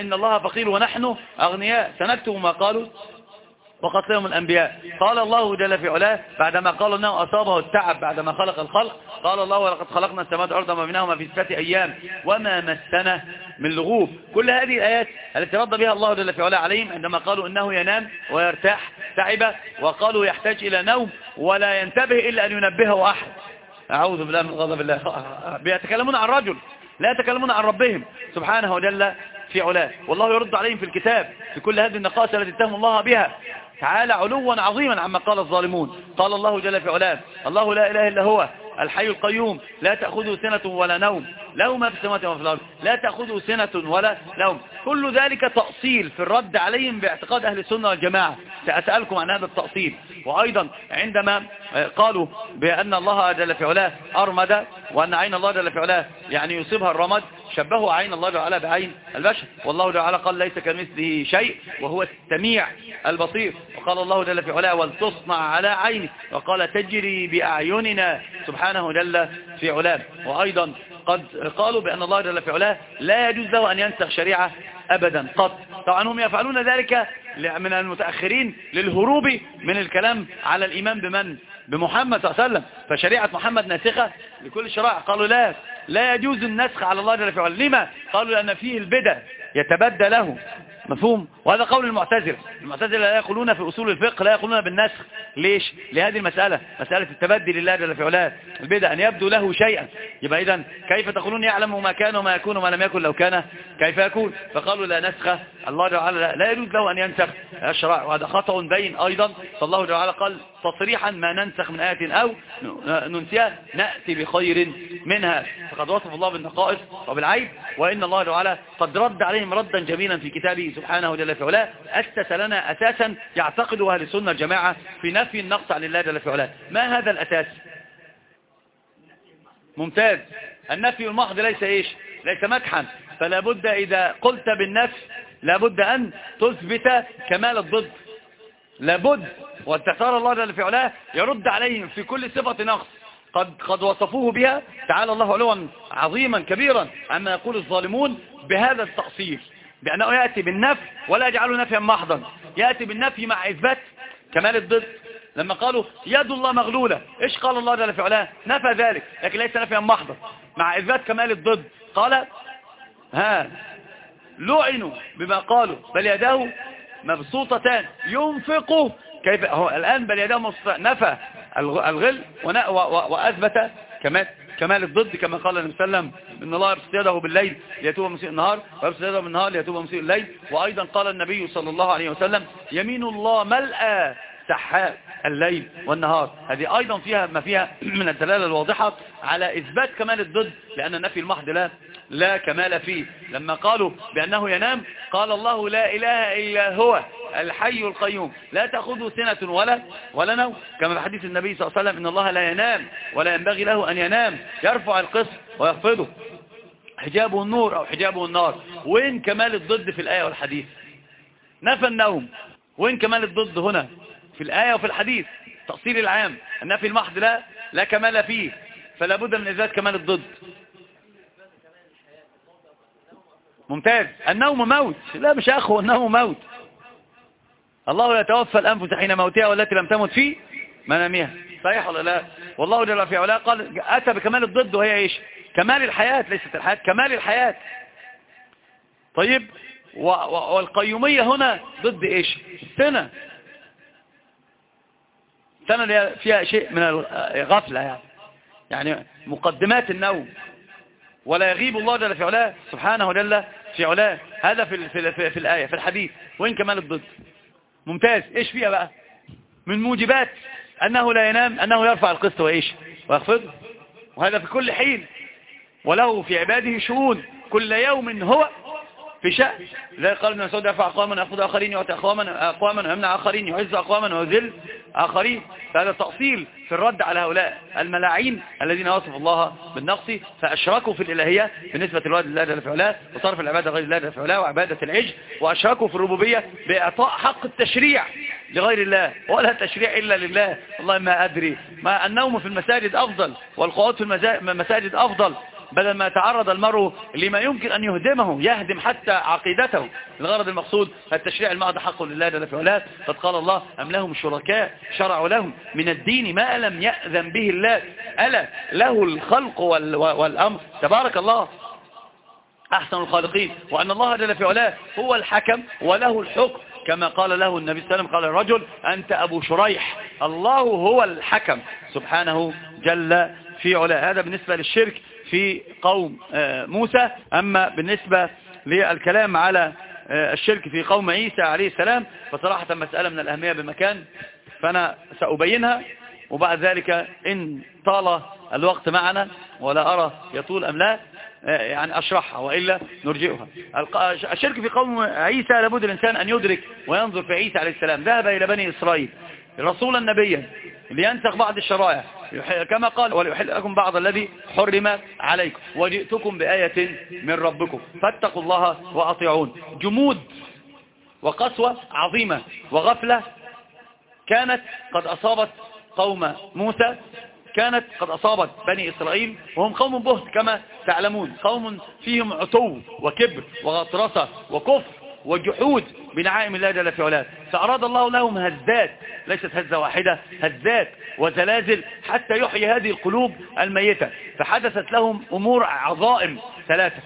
Speaker 1: إن الله فقير ونحن أغنياء. سنكتب ما قالوا. وقتلهم الأنبياء. قال الله جل في علاه بعدما قال أنه أصابه التعب بعدما خلق الخلق قال الله ولقد خلقنا السماء والأرض وما بينهما في ستة أيام وما مسنا من لغوب. كل هذه الآيات التي رد بها الله جل في علاه عليهم عندما قالوا إنه ينام ويرتاح تعب وقالوا يحتاج إلى نوم ولا ينتبه إلا أن ينبهه أحد. أعوذ بالله من غضب الله. *laughs* بيتكلمون عن رجل لا يتكلمون عن ربهم سبحانه وجل في علاه. والله يرد عليهم في الكتاب في كل هذه النقاش التي اتهم الله بها. تعالى علوا عظيما عما قال الظالمون. قال الله جل في علاه الله لا إله إلا هو الحي القيوم لا تأخذه سنة ولا نوم. له ما في السماوات وما في الأرض. لا تأخذه سنة ولا نوم. كل ذلك تأصيل في الرد عليهم باعتقاد أهل السنة والجماعة. سأسألكم عن هذا التأصيل. وأيضا عندما قالوا بأن الله جل في علاه أرمد وأن عين الله جل في علاه يعني يصيبها الرمد شبهوا عين الله تعالى بعين البشر. والله تعالى قال ليس كمثله شيء وهو السميع البصير. وقال الله جل في علاه ولتصنع على عيني وقال تجري بأعيننا. سبحانه جل في علاه. وأيضا قد قالوا بأن الله جل في علاه لا يجوز له أن ينسخ شريعة أبدا قط. طبعا هم يفعلون ذلك من المتأخرين للهروب من الكلام على الإيمان بمن؟ بمحمد صلى الله عليه وسلم. فشريعة محمد ناسخة لكل الشرائع قالوا لا لا يجوز النسخ على الله جل في علاه. لما؟ قالوا لأن فيه البدع يتبدى له مفهوم؟ وهذا قول المعتزلة المعتزلة لا يقولون في أصول الفقه لا يقولون بالنسخ. ليش؟ لهذه المسألة. مسألة التبدي لله جل في علاه. البدع أن يبدو له شيئا. يبقى إذا كيف تقولون يعلم ما كان وما يكون وما لم يكن لو كان؟ كيف يكون؟ فقالوا لا نسخ. الله تعالى لا يجوز له أن ينسخ. الشرائع وهذا خطأ بين أيضا. فالله تعالى قال تصريحا ما ننسخ من آية أو ننسيها. نأتي بخير منها. فقد وصف الله بالنقائص وبالعيب. وإن الله تعالى قد رد عليهم ردا جميلا في كتابه. سبحانه جل في علاه أسس لنا أساسا يعتقد أهل السنة الجماعة في نفي النقص عن الله جل في علاه. ما هذا الأساس؟ ممتاز. النفي المحض ليس إيش؟ ليس مدحا. فلا بد إذا قلت بالنفس لابد أن تثبت كمال الضد. لابد والتختار الله جل في علاه يرد عليهم في كل صفة نقص. قد, قد وصفوه بها تعالى الله علوا عظيما كبيرا. عما يقول الظالمون بهذا التقصير. بأنه يأتي بالنفي ولا يجعله نفيا محضا. يأتي بالنفي مع إثبات كمال الضد. لما قالوا يد الله مغلولة. إيش قال الله جل في علاه؟ نفى ذلك لكن ليس نفيا محضا. مع إثبات كمال الضد. قال ها لعنوا بما قالوا بل يداه مبسوطتان. ينفقوا كيف؟ هو الآن بل يداه مبسوطتان. نفى الغل وأثبت كمال كمال الضد كما قال النبي صلى الله عليه وسلم إن الله يبسط يده بالليل ليتوب مسيء النهار ويبسط يده بالنهار ليتوب مسيء الليل. وأيضا قال النبي صلى الله عليه وسلم يمين الله ملأى سحاء الليل والنهار. هذه أيضا فيها ما فيها *clears throat* من الدلالة الواضحة على إثبات كمال الضد لأن النفي المحض لا لا كمال فيه. لما قالوا بأنه ينام قال الله لا إله إلا هو الحي القيوم. لا تأخذه سنة ولا ولا نوم. كما في حديث النبي صلى الله عليه وسلم إن الله لا ينام ولا ينبغي له أن ينام. يرفع القسط ويخفضه. حجابه النور أو حجابه النار. وين كمال الضد في الآية والحديث؟ نفى النوم. وين كمال الضد هنا؟ في الآية وفي الحديث تأصيل العام. النفي المحض لا لا كمال فيه. فلا بد من إثبات كمال الضد. ممتاز. النوم موت. لا مش أخو النوم موت. الله يتوفى الأنفس حين موتها والتي لم تمت في منامها. صحيح ولا لا؟ والله جل في علاه قال أتى بكمال الضد وهي إيش؟ كمال الحياة ليست الحياة كمال الحياة. طيب والقيومية هنا ضد إيش؟ السنة السنة اللي فيها شيء من الغفلة يعني. يعني مقدمات النوم. ولا يغيب الله جل في علاه سبحانه جل في علاه. هذا في, في, في, في الآية في الحديث. وين كمال الضد. ممتاز. إيش فيها بقى؟ من موجبات. أنه لا ينام أنه يرفع القسط وإيش ويخفض وهذا في كل حين. وله في عباده شؤون. كل يوم هو في شأن. لا قال ابن مسعود يرفع أقواما ويأخذ آخرين يعطي أقواما أقواما ويمنع آخرين يعز أقواما ويذل آخرين. فهذا تأصيل في الرد على هؤلاء الملاعين الذين وصفوا الله بالنقص فأشركوا في الإلهية بالنسبة للوالد الله جل في علاه وصرف العبادة غير الله جل في علاه وعبادة العجل وأشركوا في الربوبية بإعطاء حق التشريع لغير الله ولا تشريع إلا لله. والله ما أدري ما النوم في المساجد أفضل والقعود في المساجد أفضل. بدل ما يتعرض المرء لما يمكن أن يهدمه يهدم حتى عقيدته. الغرض المقصود التشريع المعد حق لله جل في علاه قد قال الله أم لهم شركاء شرعوا لهم من الدين ما لم يأذن به الله. ألا له الخلق والأمر. تبارك الله. أحسن الخالقين. وأن الله جل في علاه هو الحكم وله الحكم. كما قال له النبي صلى الله عليه وسلم قال الرجل أنت أبو شريح. الله هو الحكم. سبحانه جل في علاه. هذا بالنسبة للشرك. في قوم آه، موسى. أما بالنسبة للكلام على آه، الشرك في قوم عيسى عليه السلام فصراحة مسألة من الأهمية بمكان فأنا سأبينها. وبعد ذلك إن طال الوقت معنا ولا أرى يطول أم لا آه، يعني أشرحها وإلا نرجئها. الشرك في قوم عيسى لابد الإنسان أن يدرك وينظر في عيسى عليه السلام. ذهب إلى بني إسرائيل. رسولا نبيا لينسخ بعض الشرائع. كما قال وليحل لكم بعض الذي حرم عليكم. وجئتكم بآية من ربكم. فاتقوا الله وأطيعون. جمود وقسوة عظيمة وغفلة كانت قد أصابت قوم موسى. كانت قد أصابت بني إسرائيل وهم قوم بهت كما تعلمون. قوم فيهم عتو وكبر وغطرسة وكفر. وجحود بنعائم الله جل في علاه. فأراد الله لهم هزات ليست هزة واحدة هزات وزلازل حتى يحيي هذه القلوب الميتة. فحدثت لهم أمور عظائم ثلاثة.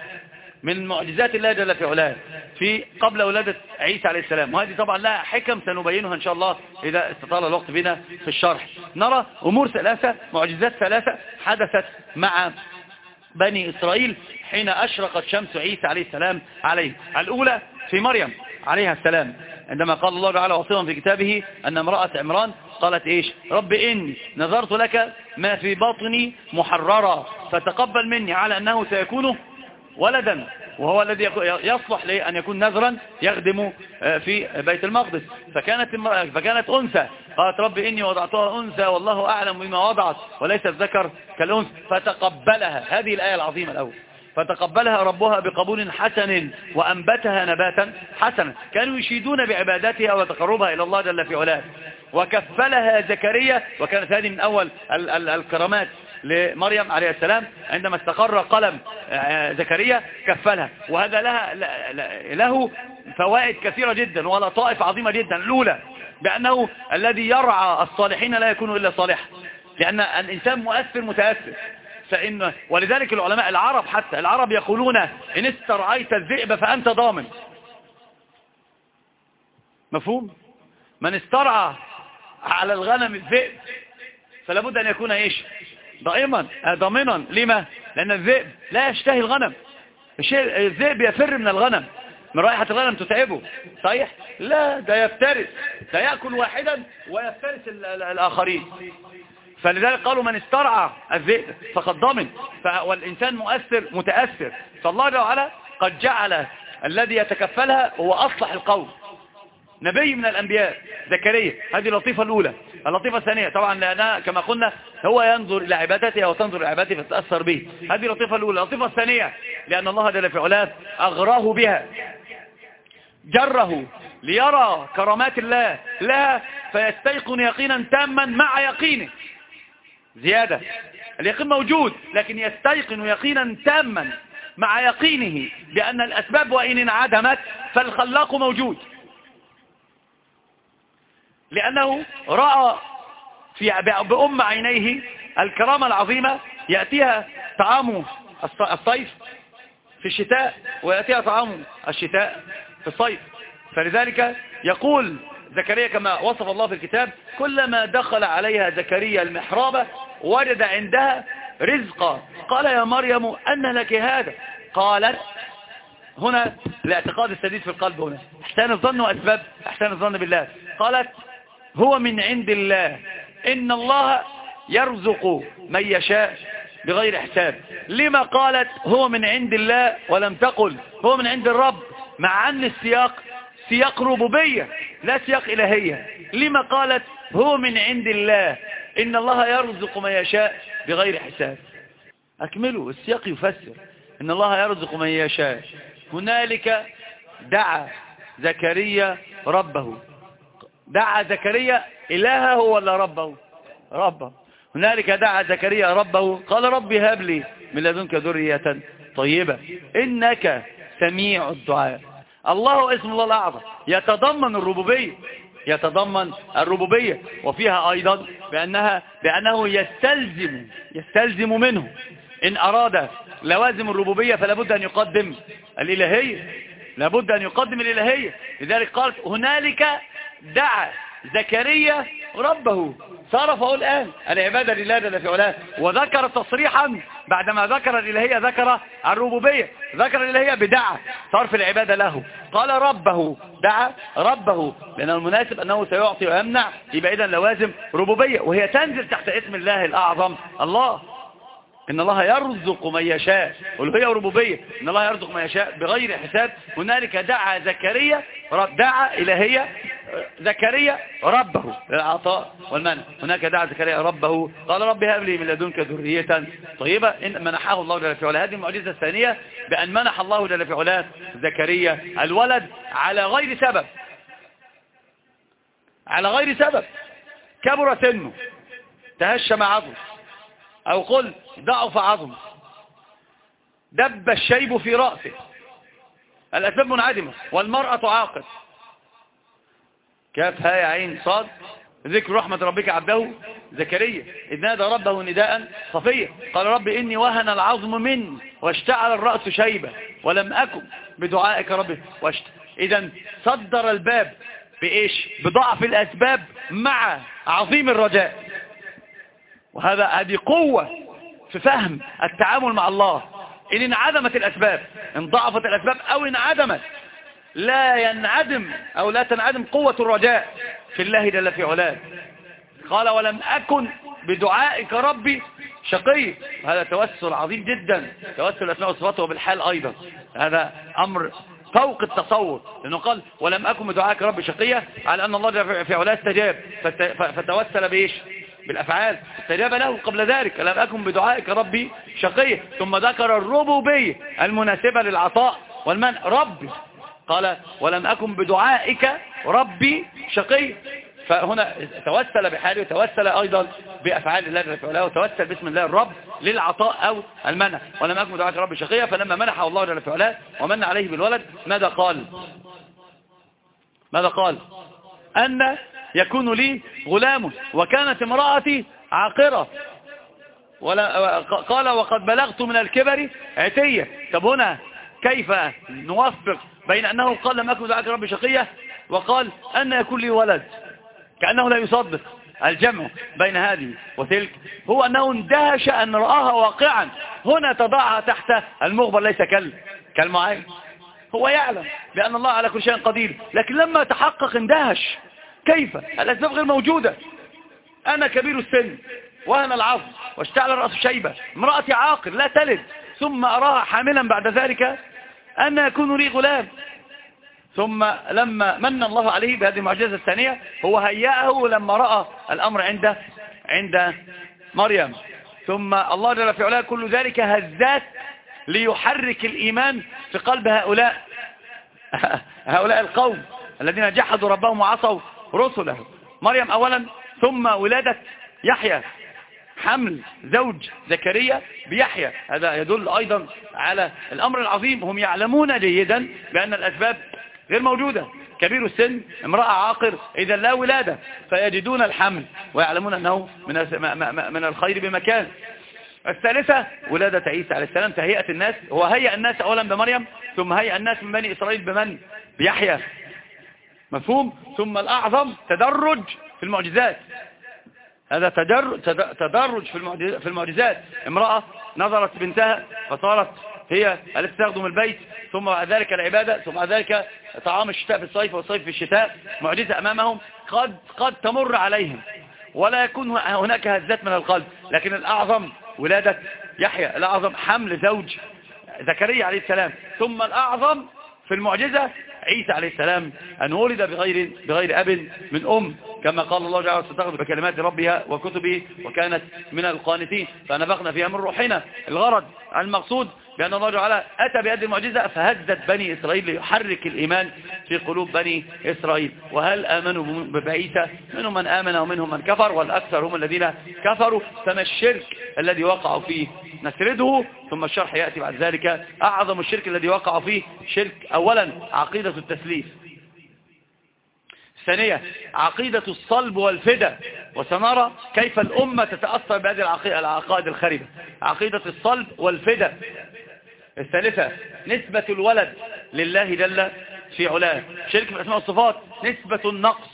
Speaker 1: من معجزات الله جل في علاه في قبل ولادة عيسى عليه السلام. وهذه طبعا لها حكم سنبينها إن شاء الله إذا استطال الوقت بنا في الشرح. نرى أمور ثلاثة معجزات ثلاثة حدثت مع بني إسرائيل حين أشرقت شمس عيسى عليه السلام عليه الأولى في مريم عليها السلام. عندما قال الله تعالى وصيا في كتابه أن امرأة عمران قالت إيش؟ رب إني نظرت لك ما في بطني محررا فتقبل مني على أنه سيكون ولدا وهو الذي يصلح لأن يكون نذرا يخدم آه، في بيت المقدس. فكانت فكانت أنثى. قالت رب إني وضعتها أنثى والله أعلم بما وضعت وليس الذكر كالأنثى. فتقبلها. هذه الآية العظيمة الأول. فتقبلها ربها بقبول حسن وأنبتها نباتا حسنا. كانوا يشيدون بعبادتها وتقربها إلى الله جل في علاه. وكفلها زكريا وكانت هذه من أول الكرامات لمريم عليه السلام. عندما استقر قلم آه، زكريا كفلها. وهذا لها له فوائد كثيرة جدا ولطائف عظيمة جدا. الأولى بأنه الذي يرعى الصالحين لا يكون إلا صالحا لأن الإنسان مؤثر متأثر. فإن ولذلك العلماء العرب حتى العرب يقولون إن استرعيت الذئب فأنت ضامن. مفهوم؟ من استرعى على الغنم الذئب فلا بد أن يكون إيش؟ ضائما ضامنا. لما؟ لأن الذئب لا يشتهي الغنم. الذئب يفر من الغنم. من رائحة الغنم تتعبه. صحيح؟ لا ده يفترس. ده يأكل واحدا ويفترس الآخرين. فلذلك قالوا من استرعى الذئب فقد ضمن. والإنسان مؤثر متأثر. فالله جل وعلا قد جعل الذي يتكفلها هو أصلح القوم. نبي من الأنبياء زكريا. هذه اللطيفة الأولى. اللطيفة الثانية طبعا لأنها كما قلنا هو ينظر إلى عبادته وتنظر إلى عبادته فتتأثر به. هذه اللطيفة الأولى. اللطيفة الثانية لأن الله جل في علاه أغراه بها. جره ليرى كرامات الله لا فيستيقن يقينا تاما مع يقينه. زيادة. اليقين موجود لكن يستيقن يقينا تاما مع يقينه بأن الأسباب وإن انعدمت فالخلاق موجود. لأنه رأى في بأم عينيه الكرامة العظيمة يأتيها طعام الصيف في الشتاء ويأتيها طعام الشتاء في الصيف. فلذلك يقول زكريا كما وصف الله في الكتاب كلما دخل عليها زكريا المحراب وجد عندها رزقا. قال يا مريم أن لك هذا. قالت هنا الاعتقاد السديد في القلب هنا. احسان الظن وأسباب احسان الظن بالله. قالت هو من عند الله. إن الله يرزق من يشاء بغير حساب. لما قالت هو من عند الله ولم تقل. هو من عند الرب. مع أن السياق سياق ربوبية لا سياق إلهية. لما قالت هو من عند الله. إن الله يرزق من يشاء بغير حساب. أكملوا السياق يفسر. إن الله يرزق من يشاء. هنالك دعا زكريا ربه. دعا زكريا إلهه ولا ربه؟ ربه. هنالك دعا زكريا ربه. قال رب هب لي من لدنك ذرية طيبة. إنك سميع الدعاء. الله اسم الله الأعظم. يتضمن الربوبية. يتضمن الربوبية وفيها أيضا بأنها بأنه يستلزم يستلزم منه. إن أراد لوازم الربوبية فلا بد أن يقدم الإلهية لابد أن يقدم الإلهية لذلك قال هنالك دعا زكريا ربه. صرفه الآن العبادة لله جل في علاه. وذكر تصريحا بعدما ذكر الإلهية ذكر الربوبية ذكر الإلهية بدعا صرف العبادة له. قال ربه دعا ربه. لأن المناسب أنه سيعطي ويمنع يبقى إذن لوازم ربوبية. وهي تنزل تحت اسم الله الأعظم الله. إن الله يرزق من يشاء. والهية ربوبية. إن الله يرزق من يشاء بغير حساب. هنالك دعا زكريا دعا إلهية. زكريا ربه. للعطاء والمنع. هناك دعا زكريا ربه. قال رب هب لي من لدنك ذرية طيبة. إن منحه الله جل في علاه. هذه المعجزة الثانية بأن منح الله جل في علاه زكريا الولد على غير سبب. على غير سبب. كبر سنه. تهشم عظم. أو قل ضعف عظم. دب الشيب في رأسه. الأسباب منعدمة. والمرأة عاقل كاف هاي عين صاد. ذكر رحمة ربك عبده زكريا. إذ نادى ربه نداء صفيا قال رب إني وهن العظم مني واشتعل الرأس شيبة ولم أكن بدعائك ربي واشت. إذا صدر الباب بإيش؟ بضعف الأسباب مع عظيم الرجاء. وهذا هذه قوة في فهم التعامل مع الله. إن انعدمت الأسباب إن ضعفت الأسباب أو انعدمت لا ينعدم أو لا تنعدم قوة الرجاء في الله جل في علاه. قال ولم أكن بدعائك ربي شقي. هذا توسل عظيم جدا. توسل أسماء وصفاته وبالحال أيضا. هذا أمر فوق التصور. لأنه قال ولم أكن بدعائك ربي شقية على أن الله في علاه استجاب. فتوسل بإيش؟ بالأفعال. استجاب له قبل ذلك. لم أكن بدعائك ربي شقي. ثم ذكر الربوبية المناسبة للعطاء والمنع. ربي. قال ولم أكن بدعائك ربي شقي. فهنا توسل بحاله وتوسل أيضا بأفعال الله جل وعلا وتوسل باسم الله الرب للعطاء أو المنع. ولم أكن بدعائك ربي شقيا فلما منحه الله جل وعلا ومن عليه بالولد ماذا قال؟ ماذا قال؟ أن يكون لي غلام وكانت امرأتي عاقرة. ولا قال وقد بلغت من الكبر عتية. طب هنا كيف نوفق بين أنه قال لم أكن دعاك ربي شقية وقال أن يكون لي ولد كأنه لا يصدق الجمع بين هذه وتلك هو أنه اندهش أن رآها واقعا هنا تضعها تحت المغبر ليس كالمعين هو يعلم بأن الله على كل شيء قدير لكن لما تحقق اندهش كيف؟ الأسباب غير موجودة أنا كبير السن وهنا العصر واشتعل الرأس شيبة امرأتي عاقل لا تلد ثم أراها حاملا بعد ذلك أن يكون لي غلام. ثم لما من الله عليه بهذه المعجزة الثانية هو هيأه لما رأى الأمر عند عند مريم. ثم الله جل في علاه كل ذلك هزات ليحرك الإيمان في قلب هؤلاء *laughs* هؤلاء القوم الذين جحدوا ربهم وعصوا رسله. مريم أولا ثم ولادة يحيى. حمل زوج زكريا بيحيى. هذا يدل أيضا على الأمر العظيم. هم يعلمون جيدا بأن الأسباب غير موجودة. كبير السن امرأة عاقر إذا لا ولادة. فيجدون الحمل ويعلمون أنه من من الخير بمكان. الثالثة ولادة عيسى عليه السلام تهيئة الناس. هو هيئ الناس أولا بمريم ثم هيئ الناس من بني إسرائيل بمن؟ بيحيى. مفهوم؟ ثم الأعظم تدرج في المعجزات. هذا تدرج في المعجزات. امرأة نظرت بنتها فصارت هي التي تخدم البيت ثم بعد ذلك العبادة ثم بعد ذلك طعام الشتاء في الصيف والصيف في الشتاء معجزة أمامهم. قد, قد تمر عليهم. ولا يكون هناك هزات من القلب. لكن الأعظم ولادة يحيى الأعظم حمل زوج زكريا عليه السلام. ثم الأعظم في المعجزة عيسى عليه السلام أن ولد بغير, بغير أب من أم. كما قال الله جعل ستغضب بكلمات ربها وكتبه وكانت من القانتين. فنفخنا فيها من روحنا الغرض المقصود بأن الله تعالى أتى بهذه المعجزة فهزت بني إسرائيل ليحرك الإيمان في قلوب بني إسرائيل. وهل آمنوا بعيسى منهم من آمن ومنهم من كفر والأكثر هم الذين كفروا. فما الشرك الذي وقعوا فيه؟ نسرده ثم الشرح يأتي بعد ذلك. أعظم الشرك الذي وقعوا فيه شرك أولا عقيدة التسليف ثانية عقيدة الصلب والفدى. وسنرى كيف الأمة تتأثر بهذه العقائد الخربة عقيدة الصلب والفدى. الثالثة نسبة الولد لله جل في علاه. شرك في الأسماء والصفات نسبة النقص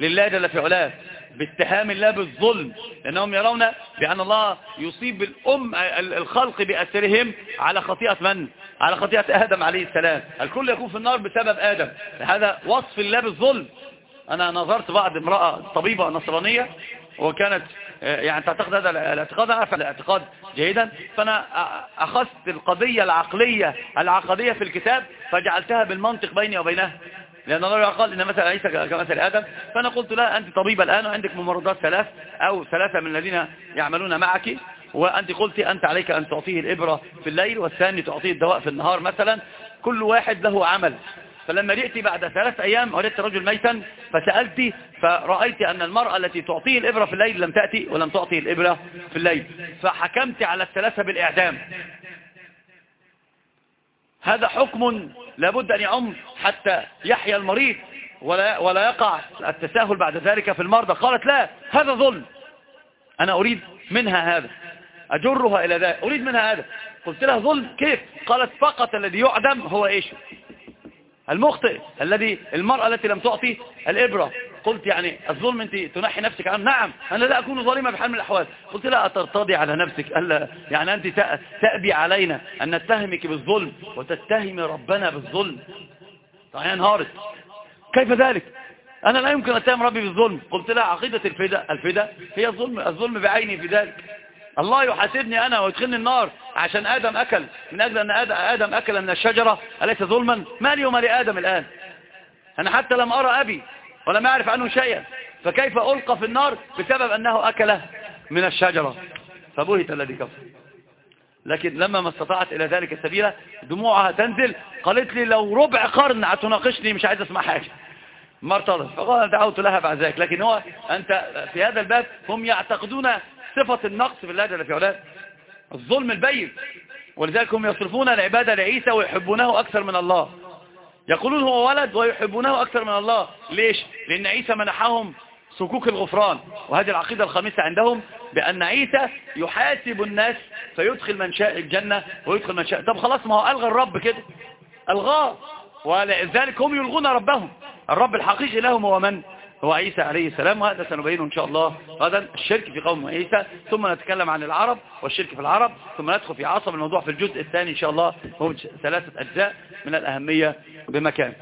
Speaker 1: لله جل في علاه. باتهام الله بالظلم. لأنهم يرون بأن الله يصيب الأم الخلق بأسرهم على خطيئة من؟ على خطيئة آدم عليه السلام. الكل يكون في النار بسبب آدم. هذا وصف الله بالظلم. أنا نظرت بعض امرأة طبيبة نصرانية وكانت يعني تعتقد هذا الاعتقاد أعرف الاعتقاد جيدا. فأنا أخذت القضية العقلية العقدية في الكتاب فجعلتها بالمنطق بيني وبينها لأن الله قال إن مثل عيسى كمثل آدم. فأنا قلت لا أنت طبيبة الآن وعندك ممرضات ثلاث أو ثلاثة من الذين يعملون معك. وأنت قلت أنت عليك أن تعطيه الإبرة في الليل والثاني تعطيه الدواء في النهار مثلا. كل واحد له عمل. فلما جئت بعد ثلاث أيام وجدت رجل ميتا فسألت فرأيت أن المرأة التي تعطيه الإبرة في الليل لم تأتي ولم تعطي الإبرة في الليل. فحكمت على الثلاثة بالإعدام. هذا حكم لابد أن يعم حتى يحيى المريض ولا, ولا يقع التساهل بعد ذلك في المرضى. قالت لا هذا ظلم. أنا أريد منها هذا. أجرها إلى ذلك أريد منها هذا. قلت لها ظلم كيف؟ قالت فقط الذي يعدم هو إيش؟ المخطئ الذي المرأة التي لم تعطي الإبرة. قلت يعني الظلم أنت تنحي نفسك. عنه نعم أنا لا أكون ظالمة بحال من الأحوال. قلت لا أترتضي على نفسك. ألا يعني أنت تأبي علينا أن نتهمك بالظلم وتتهمي ربنا بالظلم. طيب انهارت. كيف ذلك؟ أنا لا يمكن أتهم ربي بالظلم. قلت لا عقيدة الفداء الفداء هي الظلم. الظلم بعيني في ذلك. الله يحاسبني أنا ويدخلني النار عشان آدم أكل. من أجل أن آدم أكل من الشجرة أليس ظلما؟ ما لي وما لآدم الآن. أنا حتى لم أرى أبي ولم أعرف عنه شيئا. فكيف ألقى في النار بسبب أنه أكل من الشجرة؟ فبهت الذي كفر. لكن لما ما استطاعت إلى ذلك سبيلا دموعها تنزل. قالت لي لو ربع قرن هتناقشني مش عايز أسمع حاجة. ما ارتضت. فقال دعوت لها بعد ذلك. لكن هو أنت في هذا الباب هم يعتقدون صفة النقص في الله جل في علاه. الظلم البين. ولذلك هم يصرفون العبادة لعيسى ويحبونه أكثر من الله. يقولون هو ولد ويحبونه أكثر من الله. ليش؟ لأن عيسى منحهم صكوك الغفران. وهذه العقيدة الخامسة عندهم بأن عيسى يحاسب الناس فيدخل من شاء الجنة ويدخل من شاء. طب خلاص ما هو ألغى الرب كده. ألغاه. ولذلك هم يلغون ربهم. الرب الحقيقي لهم هو من؟ هو عيسى عليه السلام وهذا سنبينه إن شاء الله غدا الشرك في قوم عيسى. ثم نتكلم عن العرب والشرك في العرب ثم ندخل في عصب الموضوع في الجزء الثاني إن شاء الله هو ثلاثة أجزاء من الأهمية بمكان.